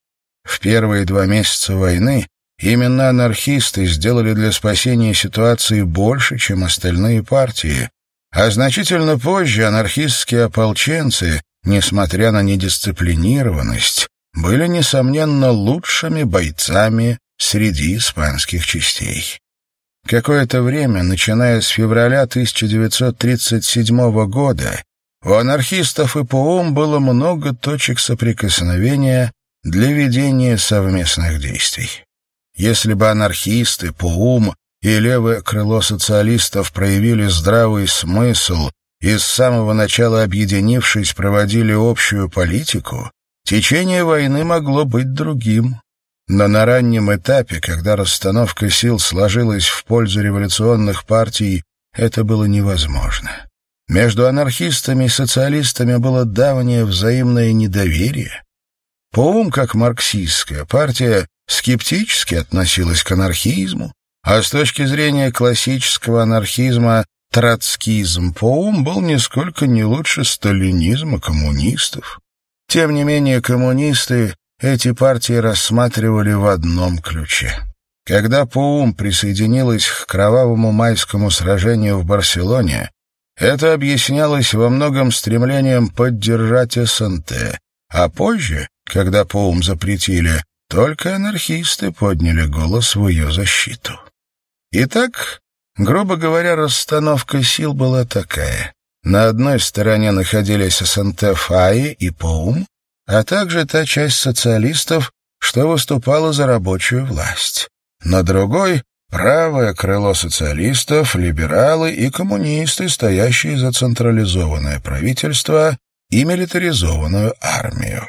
В первые два месяца войны именно анархисты сделали для спасения ситуации больше, чем остальные партии, а значительно позже анархистские ополченцы, несмотря на недисциплинированность, были, несомненно, лучшими бойцами среди испанских частей. Какое-то время, начиная с февраля 1937 года, у анархистов и ПОУМ было много точек соприкосновения для ведения совместных действий. Если бы анархисты, ПОУМ и левое крыло социалистов проявили здравый смысл и с самого начала объединившись проводили общую политику, течение войны могло быть другим. Но на раннем этапе, когда расстановка сил сложилась в пользу революционных партий, это было невозможно. Между анархистами и социалистами было давнее взаимное недоверие. Поум, как марксистская партия, скептически относилась к анархизму, а с точки зрения классического анархизма троцкизм Поум был нисколько не лучше сталинизма коммунистов. Тем не менее, коммунисты эти партии рассматривали в одном ключе. Когда Поум присоединилась к кровавому майскому сражению в Барселоне, это объяснялось во многом стремлением поддержать СНТ, а позже, когда Поум запретили, только анархисты подняли голос в ее защиту. Итак, грубо говоря, расстановка сил была такая. На одной стороне находились СНТ ФАИ и ПОУМ, а также та часть социалистов, что выступала за рабочую власть. На другой — правое крыло социалистов, либералы и коммунисты, стоящие за централизованное правительство и милитаризованную армию.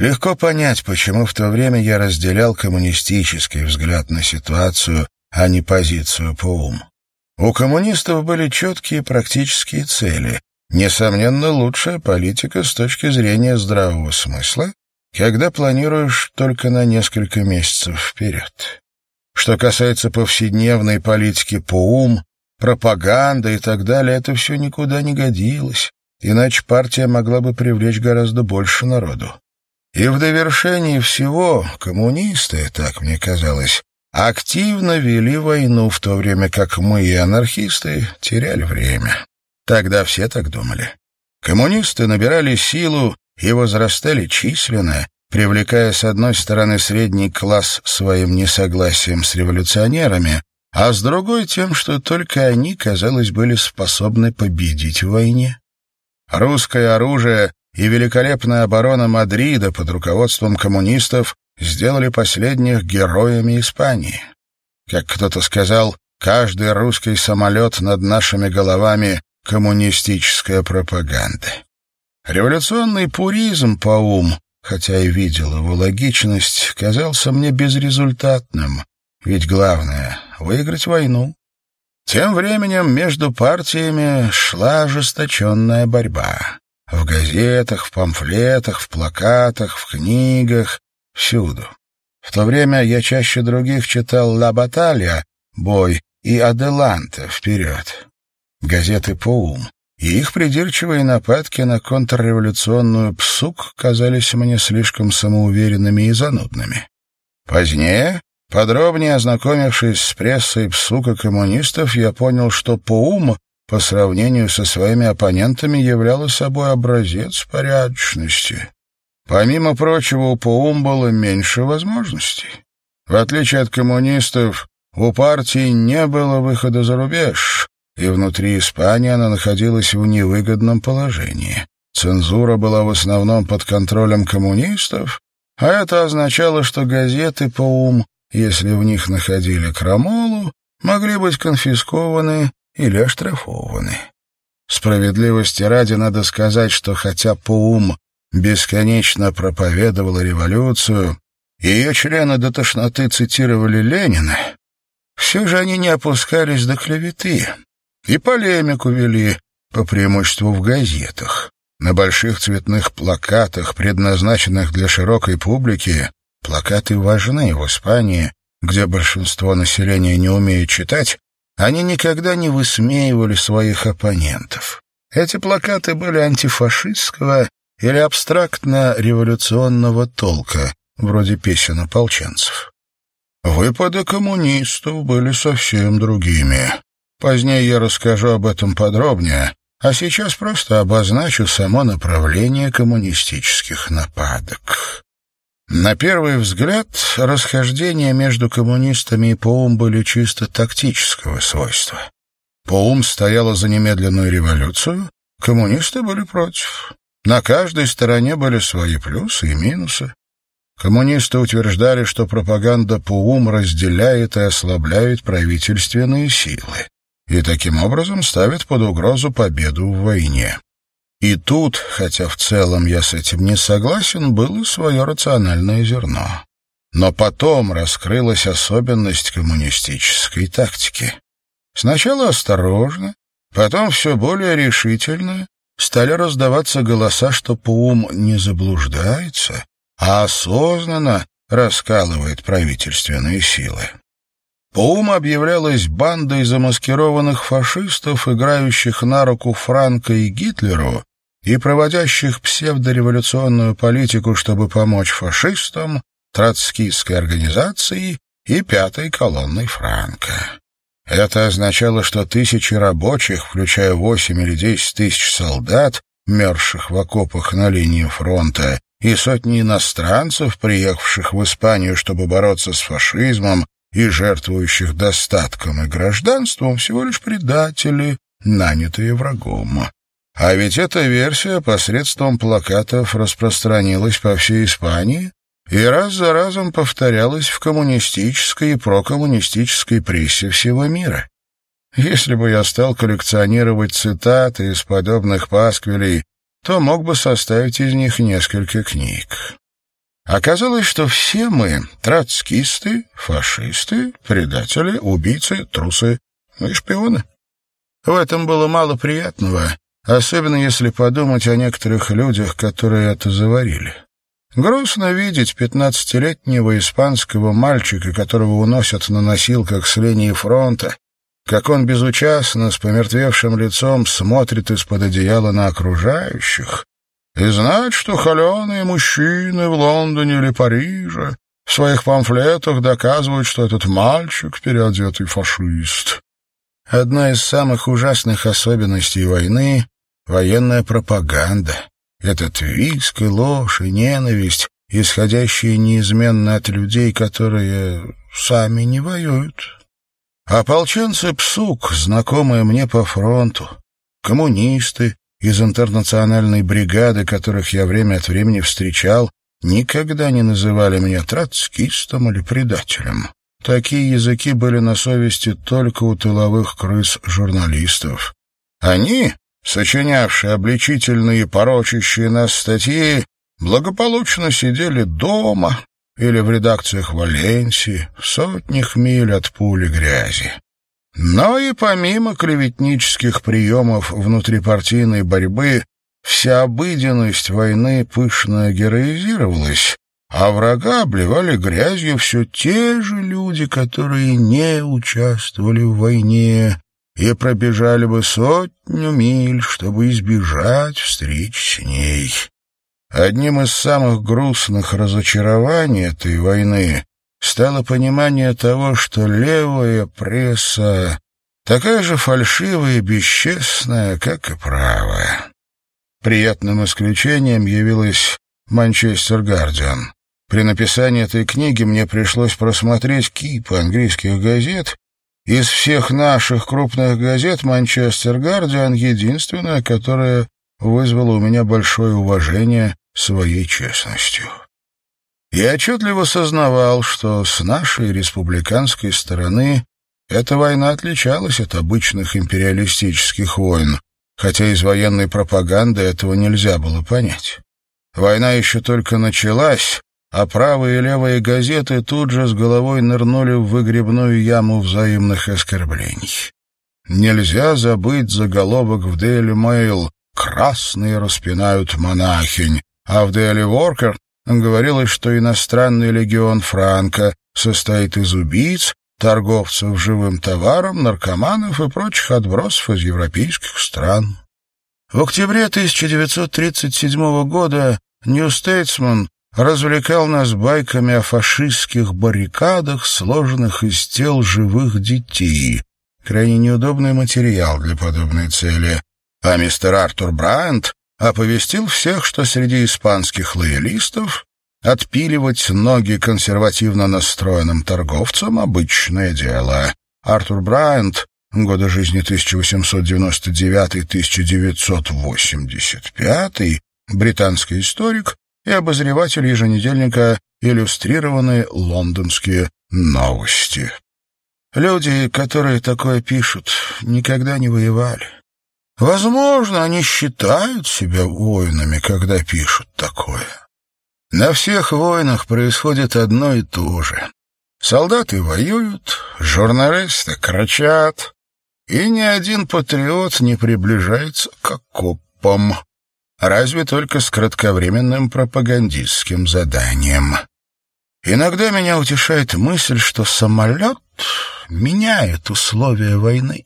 Легко понять, почему в то время я разделял коммунистический взгляд на ситуацию, а не позицию по ум. У коммунистов были четкие практические цели, Несомненно, лучшая политика с точки зрения здравого смысла, когда планируешь только на несколько месяцев вперед. Что касается повседневной политики по ум, пропаганда и так далее, это все никуда не годилось, иначе партия могла бы привлечь гораздо больше народу. И в довершении всего коммунисты, так мне казалось, активно вели войну, в то время как мы и анархисты теряли время. Тогда все так думали. Коммунисты набирали силу и возрастали численно, привлекая с одной стороны средний класс своим несогласием с революционерами, а с другой тем, что только они, казалось, были способны победить в войне. Русское оружие и великолепная оборона Мадрида под руководством коммунистов сделали последних героями Испании. Как кто-то сказал, каждый русский самолет над нашими головами коммунистическая пропаганда. Революционный пуризм по ум, хотя и видел его логичность, казался мне безрезультатным, ведь главное — выиграть войну. Тем временем между партиями шла ожесточенная борьба. В газетах, в памфлетах, в плакатах, в книгах, всюду. В то время я чаще других читал «Ла Баталья» — «Бой» и «Аделанте» — «Вперед» газеты «Поум», и их придирчивые нападки на контрреволюционную ПСУК казались мне слишком самоуверенными и занудными. Позднее, подробнее ознакомившись с прессой ПСУКа коммунистов, я понял, что ПОУМ по сравнению со своими оппонентами являла собой образец порядочности. Помимо прочего, у ПОУМ было меньше возможностей. В отличие от коммунистов, у партии не было выхода за рубеж, и внутри Испании она находилась в невыгодном положении. Цензура была в основном под контролем коммунистов, а это означало, что газеты по ум, если в них находили крамолу, могли быть конфискованы или оштрафованы. Справедливости ради надо сказать, что хотя Паум бесконечно проповедовала революцию, ее члены до тошноты цитировали Ленина, все же они не опускались до клеветы и полемику вели, по преимуществу в газетах. На больших цветных плакатах, предназначенных для широкой публики, плакаты важны в Испании, где большинство населения не умеет читать, они никогда не высмеивали своих оппонентов. Эти плакаты были антифашистского или абстрактно-революционного толка, вроде песен ополченцев. Выпады коммунистов были совсем другими. Позднее я расскажу об этом подробнее, а сейчас просто обозначу само направление коммунистических нападок. На первый взгляд, расхождения между коммунистами и Поум были чисто тактического свойства. Поум стояла за немедленную революцию, коммунисты были против. На каждой стороне были свои плюсы и минусы. Коммунисты утверждали, что пропаганда Поум разделяет и ослабляет правительственные силы и таким образом ставит под угрозу победу в войне. И тут, хотя в целом я с этим не согласен, было свое рациональное зерно. Но потом раскрылась особенность коммунистической тактики. Сначала осторожно, потом все более решительно стали раздаваться голоса, что Паум не заблуждается, а осознанно раскалывает правительственные силы. Паум объявлялась бандой замаскированных фашистов, играющих на руку Франко и Гитлеру и проводящих псевдореволюционную политику, чтобы помочь фашистам, троцкистской организации и пятой колонной Франка. Это означало, что тысячи рабочих, включая восемь или десять тысяч солдат, мерзших в окопах на линии фронта, и сотни иностранцев, приехавших в Испанию, чтобы бороться с фашизмом, и жертвующих достатком и гражданством, всего лишь предатели, нанятые врагом. А ведь эта версия посредством плакатов распространилась по всей Испании и раз за разом повторялась в коммунистической и прокоммунистической прессе всего мира. Если бы я стал коллекционировать цитаты из подобных пасквилей, то мог бы составить из них несколько книг. Оказалось, что все мы — троцкисты, фашисты, предатели, убийцы, трусы и шпионы. В этом было мало приятного, особенно если подумать о некоторых людях, которые это заварили. Грустно видеть пятнадцатилетнего испанского мальчика, которого уносят на носилках с линии фронта, как он безучастно, с помертвевшим лицом, смотрит из-под одеяла на окружающих, и знать, что холеные мужчины в Лондоне или Париже в своих памфлетах доказывают, что этот мальчик — переодетый фашист. Одна из самых ужасных особенностей войны — военная пропаганда. Этот виск и ложь и ненависть, исходящие неизменно от людей, которые сами не воюют. Ополченцы ПСУК, знакомые мне по фронту, коммунисты из интернациональной бригады, которых я время от времени встречал, никогда не называли меня троцкистом или предателем. Такие языки были на совести только у тыловых крыс-журналистов. Они, сочинявшие обличительные и порочащие нас статьи, благополучно сидели дома или в редакциях Валенсии, в сотнях миль от пули грязи. Но и помимо клеветнических приемов внутрипартийной борьбы, вся обыденность войны пышно героизировалась, а врага обливали грязью все те же люди, которые не участвовали в войне и пробежали бы сотню миль, чтобы избежать встреч с ней. Одним из самых грустных разочарований этой войны стало понимание того, что левая пресса такая же фальшивая и бесчестная, как и правая. Приятным исключением явилась «Манчестер Гардиан». При написании этой книги мне пришлось просмотреть кипы английских газет. Из всех наших крупных газет «Манчестер Гардиан» единственная, которая вызвало у меня большое уважение своей честностью. Я отчетливо сознавал, что с нашей республиканской стороны эта война отличалась от обычных империалистических войн, хотя из военной пропаганды этого нельзя было понять. Война еще только началась, а правые и левые газеты тут же с головой нырнули в выгребную яму взаимных оскорблений. Нельзя забыть заголовок в Daily Mail «Красные распинают монахинь», а в Daily Worker говорилось, что иностранный легион Франка состоит из убийц, торговцев живым товаром, наркоманов и прочих отбросов из европейских стран. В октябре 1937 года New Statesman развлекал нас байками о фашистских баррикадах, сложенных из тел живых детей. Крайне неудобный материал для подобной цели. А мистер Артур Брайант оповестил всех, что среди испанских лоялистов отпиливать ноги консервативно настроенным торговцам — обычное дело. Артур Брайант, годы жизни 1899-1985, британский историк и обозреватель еженедельника «Иллюстрированные лондонские новости». Люди, которые такое пишут, никогда не воевали. Возможно, они считают себя воинами, когда пишут такое. На всех войнах происходит одно и то же. Солдаты воюют, журналисты кричат, и ни один патриот не приближается к окопам, разве только с кратковременным пропагандистским заданием. Иногда меня утешает мысль, что самолет меняет условия войны.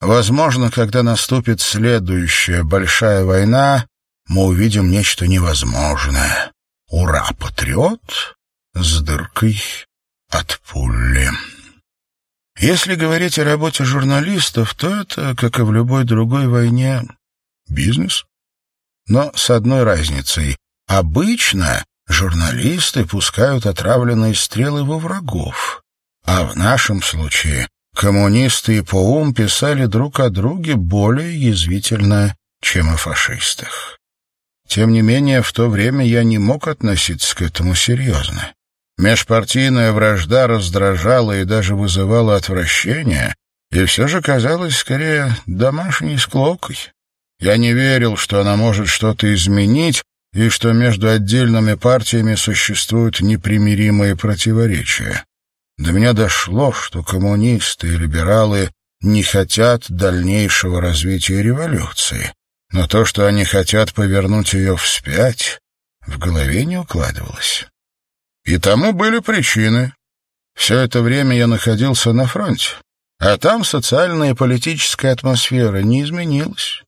Возможно, когда наступит следующая большая война, мы увидим нечто невозможное. Ура, патриот с дыркой от пули. Если говорить о работе журналистов, то это, как и в любой другой войне, бизнес. Но с одной разницей. Обычно журналисты пускают отравленные стрелы во врагов. А в нашем случае коммунисты и ПОУМ писали друг о друге более язвительно, чем о фашистах. Тем не менее, в то время я не мог относиться к этому серьезно. Межпартийная вражда раздражала и даже вызывала отвращение, и все же казалась скорее домашней склокой. Я не верил, что она может что-то изменить, и что между отдельными партиями существуют непримиримые противоречия. До меня дошло, что коммунисты и либералы не хотят дальнейшего развития революции. Но то, что они хотят повернуть ее вспять, в голове не укладывалось. И тому были причины. Все это время я находился на фронте, а там социальная и политическая атмосфера не изменилась.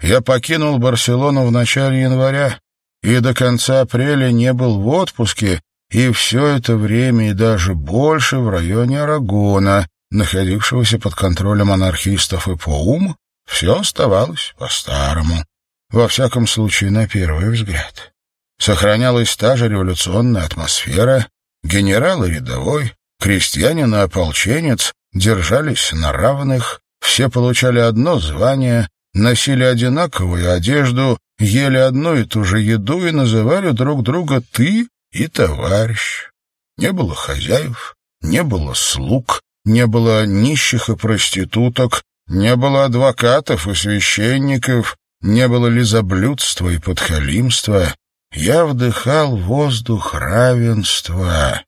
Я покинул Барселону в начале января и до конца апреля не был в отпуске, и все это время и даже больше в районе Арагона, находившегося под контролем анархистов и ПОУМ, все оставалось по-старому. Во всяком случае, на первый взгляд. Сохранялась та же революционная атмосфера. Генерал и рядовой, крестьянин и ополченец держались на равных, все получали одно звание, носили одинаковую одежду, ели одну и ту же еду и называли друг друга «ты» и «товарищ». Не было хозяев, не было слуг, не было нищих и проституток, не было адвокатов и священников, не было лизоблюдства и подхалимства. Я вдыхал воздух равенства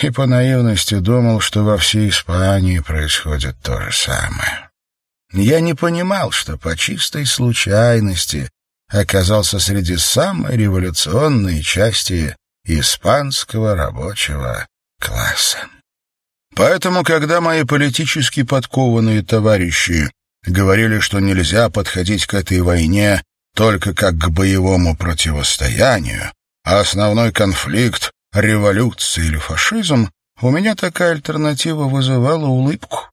и по наивности думал, что во всей Испании происходит то же самое. Я не понимал, что по чистой случайности оказался среди самой революционной части испанского рабочего класса. Поэтому, когда мои политически подкованные товарищи говорили, что нельзя подходить к этой войне только как к боевому противостоянию, а основной конфликт — революция или фашизм, у меня такая альтернатива вызывала улыбку.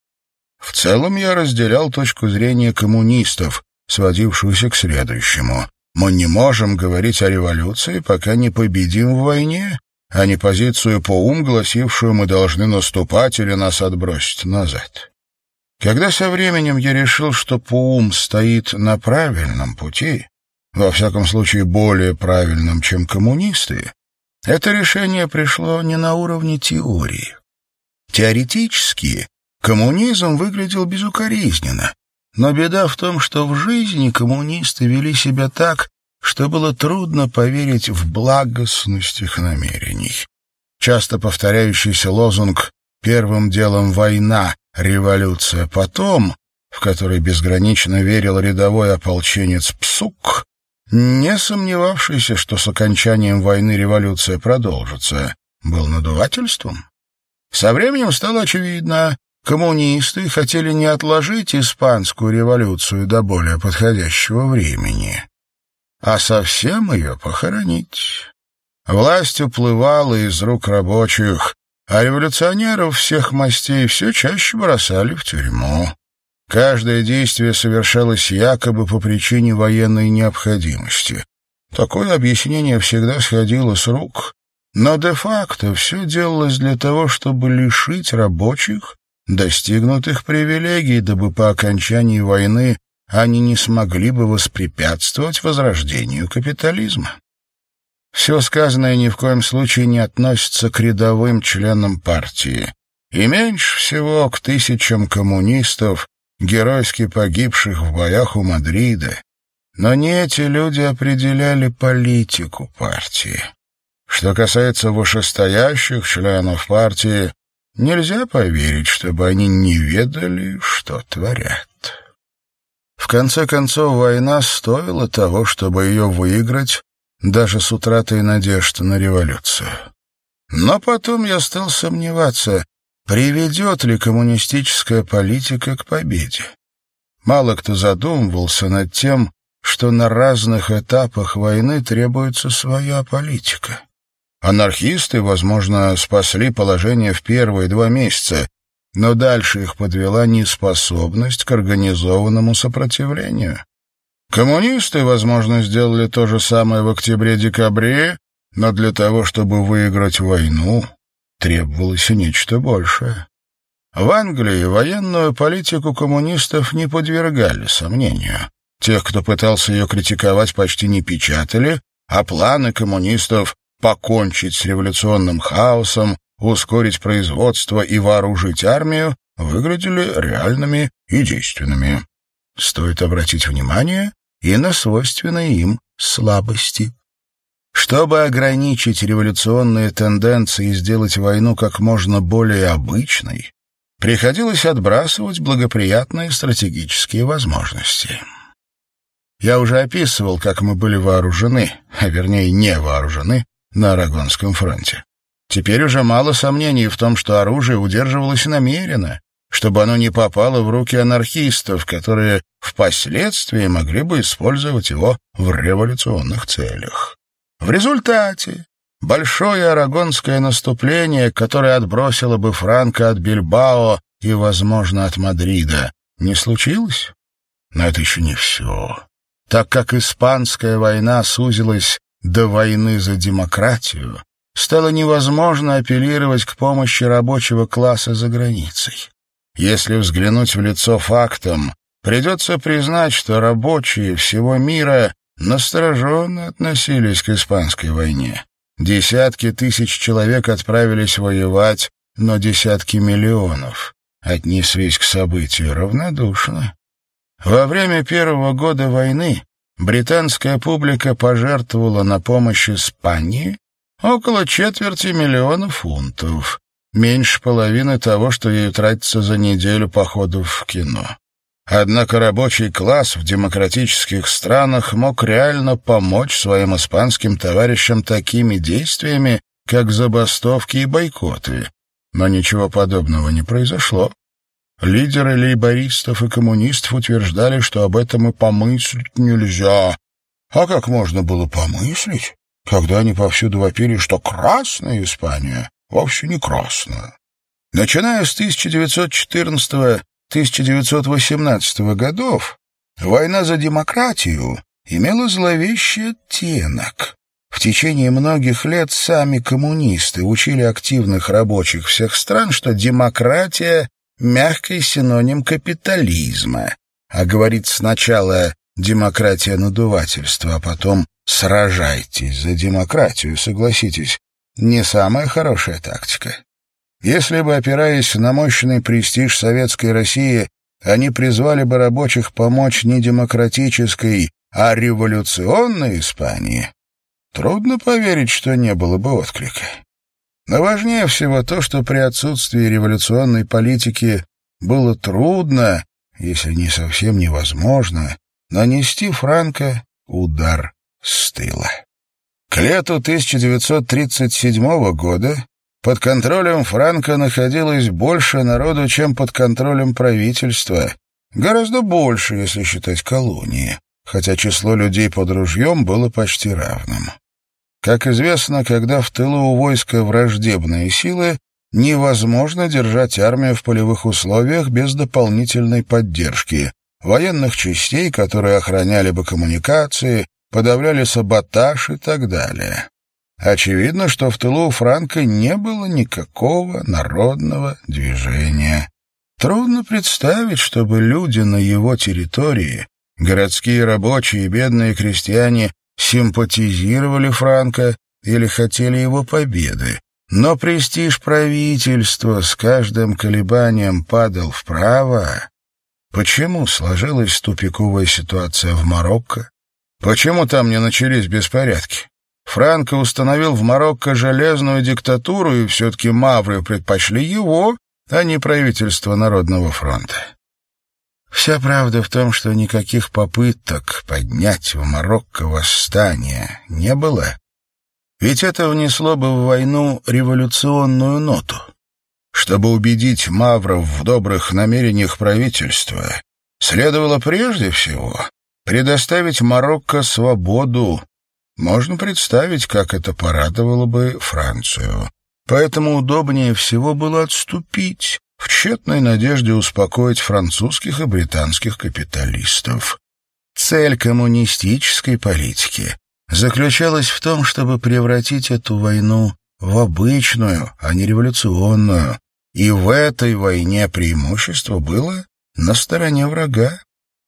В целом я разделял точку зрения коммунистов, сводившуюся к следующему. Мы не можем говорить о революции, пока не победим в войне, а не позицию по ум, гласившую «мы должны наступать или нас отбросить назад». Когда со временем я решил, что Паум стоит на правильном пути, во всяком случае более правильным, чем коммунисты, это решение пришло не на уровне теории. Теоретически коммунизм выглядел безукоризненно, но беда в том, что в жизни коммунисты вели себя так, что было трудно поверить в благостность их намерений. Часто повторяющийся лозунг «первым делом война, революция потом», в который безгранично верил рядовой ополченец Псук, не сомневавшийся, что с окончанием войны революция продолжится, был надувательством. Со временем стало очевидно, коммунисты хотели не отложить испанскую революцию до более подходящего времени, а совсем ее похоронить. Власть уплывала из рук рабочих, а революционеров всех мастей все чаще бросали в тюрьму. Каждое действие совершалось якобы по причине военной необходимости. Такое объяснение всегда сходило с рук, но де-факто все делалось для того, чтобы лишить рабочих достигнутых привилегий, дабы по окончании войны они не смогли бы воспрепятствовать возрождению капитализма. Все сказанное ни в коем случае не относится к рядовым членам партии, и меньше всего к тысячам коммунистов, геройски погибших в боях у Мадрида. Но не эти люди определяли политику партии. Что касается вышестоящих членов партии, нельзя поверить, чтобы они не ведали, что творят. В конце концов, война стоила того, чтобы ее выиграть, даже с утратой надежд на революцию. Но потом я стал сомневаться, Приведет ли коммунистическая политика к победе? Мало кто задумывался над тем, что на разных этапах войны требуется своя политика. Анархисты, возможно, спасли положение в первые два месяца, но дальше их подвела неспособность к организованному сопротивлению. Коммунисты, возможно, сделали то же самое в октябре-декабре, но для того, чтобы выиграть войну, требовалось нечто большее. В Англии военную политику коммунистов не подвергали сомнению. Тех, кто пытался ее критиковать, почти не печатали, а планы коммунистов покончить с революционным хаосом, ускорить производство и вооружить армию выглядели реальными и действенными. Стоит обратить внимание и на свойственные им слабости. Чтобы ограничить революционные тенденции и сделать войну как можно более обычной, приходилось отбрасывать благоприятные стратегические возможности. Я уже описывал, как мы были вооружены, а вернее не вооружены, на Арагонском фронте. Теперь уже мало сомнений в том, что оружие удерживалось намеренно, чтобы оно не попало в руки анархистов, которые впоследствии могли бы использовать его в революционных целях. В результате большое арагонское наступление, которое отбросило бы Франко от Бильбао и, возможно, от Мадрида, не случилось. Но это еще не все. Так как испанская война сузилась до войны за демократию, стало невозможно апеллировать к помощи рабочего класса за границей. Если взглянуть в лицо фактам, придется признать, что рабочие всего мира настороженно относились к испанской войне. Десятки тысяч человек отправились воевать, но десятки миллионов отнеслись к событию равнодушно. Во время первого года войны британская публика пожертвовала на помощь Испании около четверти миллиона фунтов, меньше половины того, что ей тратится за неделю походов в кино. Однако рабочий класс в демократических странах мог реально помочь своим испанским товарищам такими действиями, как забастовки и бойкоты. Но ничего подобного не произошло. Лидеры лейбористов и коммунистов утверждали, что об этом и помыслить нельзя. А как можно было помыслить, когда они повсюду вопили, что красная Испания вовсе не красная? Начиная с 1914 1918 годов война за демократию имела зловещий оттенок. В течение многих лет сами коммунисты учили активных рабочих всех стран, что демократия — мягкий синоним капитализма, а говорить сначала демократия надувательства, а потом сражайтесь за демократию, согласитесь, не самая хорошая тактика. Если бы, опираясь на мощный престиж советской России, они призвали бы рабочих помочь не демократической, а революционной Испании, трудно поверить, что не было бы отклика. Но важнее всего то, что при отсутствии революционной политики было трудно, если не совсем невозможно, нанести Франко удар с тыла. К лету 1937 года под контролем Франка находилось больше народу, чем под контролем правительства. Гораздо больше, если считать колонии, хотя число людей под ружьем было почти равным. Как известно, когда в тылу у войска враждебные силы, невозможно держать армию в полевых условиях без дополнительной поддержки, военных частей, которые охраняли бы коммуникации, подавляли саботаж и так далее. Очевидно, что в тылу Франка не было никакого народного движения. Трудно представить, чтобы люди на его территории, городские рабочие и бедные крестьяне, симпатизировали Франко или хотели его победы. Но престиж правительства с каждым колебанием падал вправо. Почему сложилась тупиковая ситуация в Марокко? Почему там не начались беспорядки? Франко установил в Марокко железную диктатуру, и все-таки мавры предпочли его, а не правительство Народного фронта. Вся правда в том, что никаких попыток поднять в Марокко восстание не было. Ведь это внесло бы в войну революционную ноту. Чтобы убедить мавров в добрых намерениях правительства, следовало прежде всего предоставить Марокко свободу, можно представить, как это порадовало бы Францию. Поэтому удобнее всего было отступить, в тщетной надежде успокоить французских и британских капиталистов. Цель коммунистической политики заключалась в том, чтобы превратить эту войну в обычную, а не революционную, и в этой войне преимущество было на стороне врага.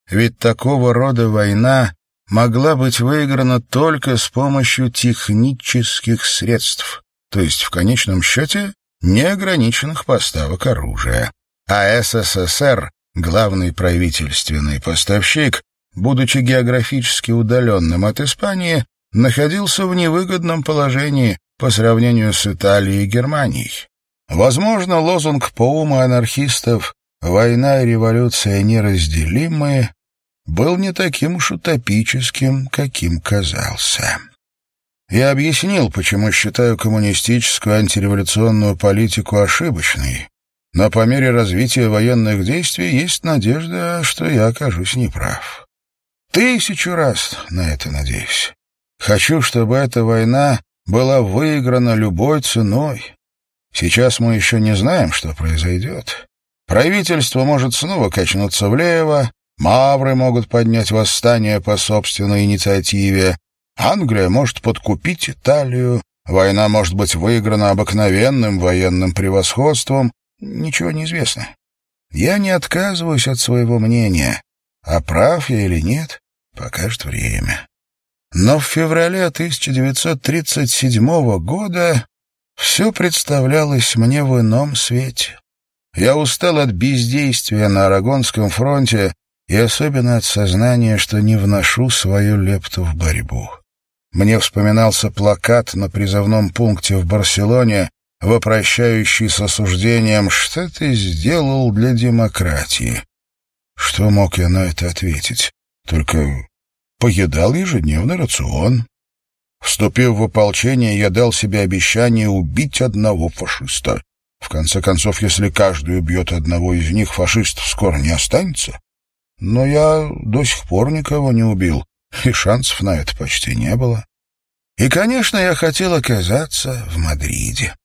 Ведь такого рода война могла быть выиграна только с помощью технических средств, то есть в конечном счете неограниченных поставок оружия. А СССР, главный правительственный поставщик, будучи географически удаленным от Испании, находился в невыгодном положении по сравнению с Италией и Германией. Возможно, лозунг Паума анархистов «Война и революция неразделимые» был не таким уж утопическим, каким казался. Я объяснил, почему считаю коммунистическую антиреволюционную политику ошибочной, но по мере развития военных действий есть надежда, что я окажусь неправ. Тысячу раз на это надеюсь. Хочу, чтобы эта война была выиграна любой ценой. Сейчас мы еще не знаем, что произойдет. Правительство может снова качнуться влево, Мавры могут поднять восстание по собственной инициативе. Англия может подкупить Италию. Война может быть выиграна обыкновенным военным превосходством. Ничего не известно. Я не отказываюсь от своего мнения. А прав я или нет, покажет время. Но в феврале 1937 года все представлялось мне в ином свете. Я устал от бездействия на Арагонском фронте и особенно от сознания, что не вношу свою лепту в борьбу. Мне вспоминался плакат на призывном пункте в Барселоне, вопрощающий с осуждением «Что ты сделал для демократии?» Что мог я на это ответить? Только поедал ежедневный рацион. Вступив в ополчение, я дал себе обещание убить одного фашиста. В конце концов, если каждый убьет одного из них, фашистов скоро не останется. Но я до сих пор никого не убил, и шансов на это почти не было. И, конечно, я хотел оказаться в Мадриде.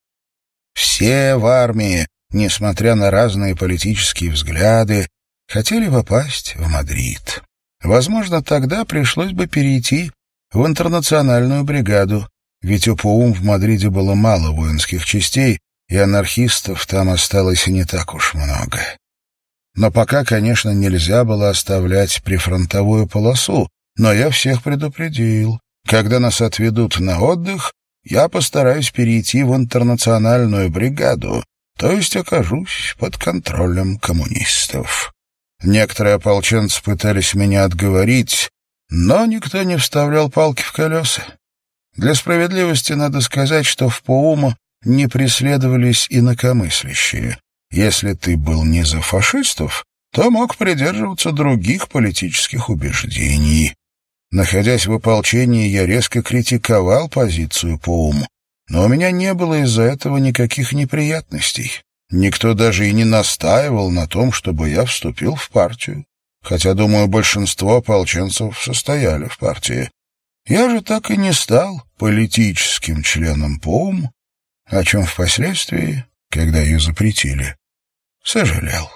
Все в армии, несмотря на разные политические взгляды, хотели попасть в Мадрид. Возможно, тогда пришлось бы перейти в интернациональную бригаду, ведь у ПОУМ в Мадриде было мало воинских частей, и анархистов там осталось не так уж много. Но пока, конечно, нельзя было оставлять прифронтовую полосу, но я всех предупредил. Когда нас отведут на отдых, я постараюсь перейти в интернациональную бригаду, то есть окажусь под контролем коммунистов. Некоторые ополченцы пытались меня отговорить, но никто не вставлял палки в колеса. Для справедливости надо сказать, что в Поумо не преследовались инакомыслящие. Если ты был не за фашистов, то мог придерживаться других политических убеждений. Находясь в ополчении, я резко критиковал позицию Поуму, но у меня не было из-за этого никаких неприятностей. Никто даже и не настаивал на том, чтобы я вступил в партию, хотя, думаю, большинство ополченцев состояли в партии. Я же так и не стал политическим членом ПОУМ, о чем впоследствии, когда ее запретили, сожалел.